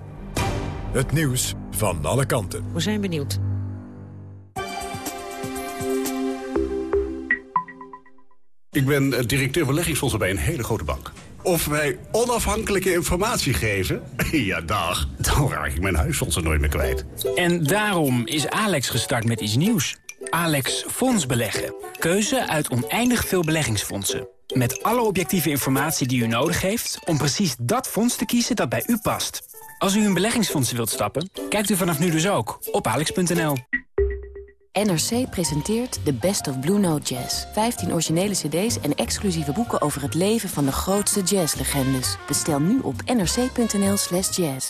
Het nieuws van alle kanten. We zijn benieuwd. Ik ben eh, directeur beleggingsfondsen bij een hele grote bank. Of wij onafhankelijke informatie geven? Ja, dag. Dan raak ik mijn huisfondsen nooit meer kwijt. En daarom is Alex gestart met iets nieuws. Alex Fonds Beleggen. Keuze uit oneindig veel beleggingsfondsen. Met alle objectieve informatie die u nodig heeft... om precies dat fonds te kiezen dat bij u past. Als u in beleggingsfondsen wilt stappen, kijkt u vanaf nu dus ook op alex.nl. NRC presenteert The Best of Blue Note Jazz. 15 originele cd's en exclusieve boeken over het leven van de grootste jazzlegendes. Bestel nu op nrc.nl slash jazz.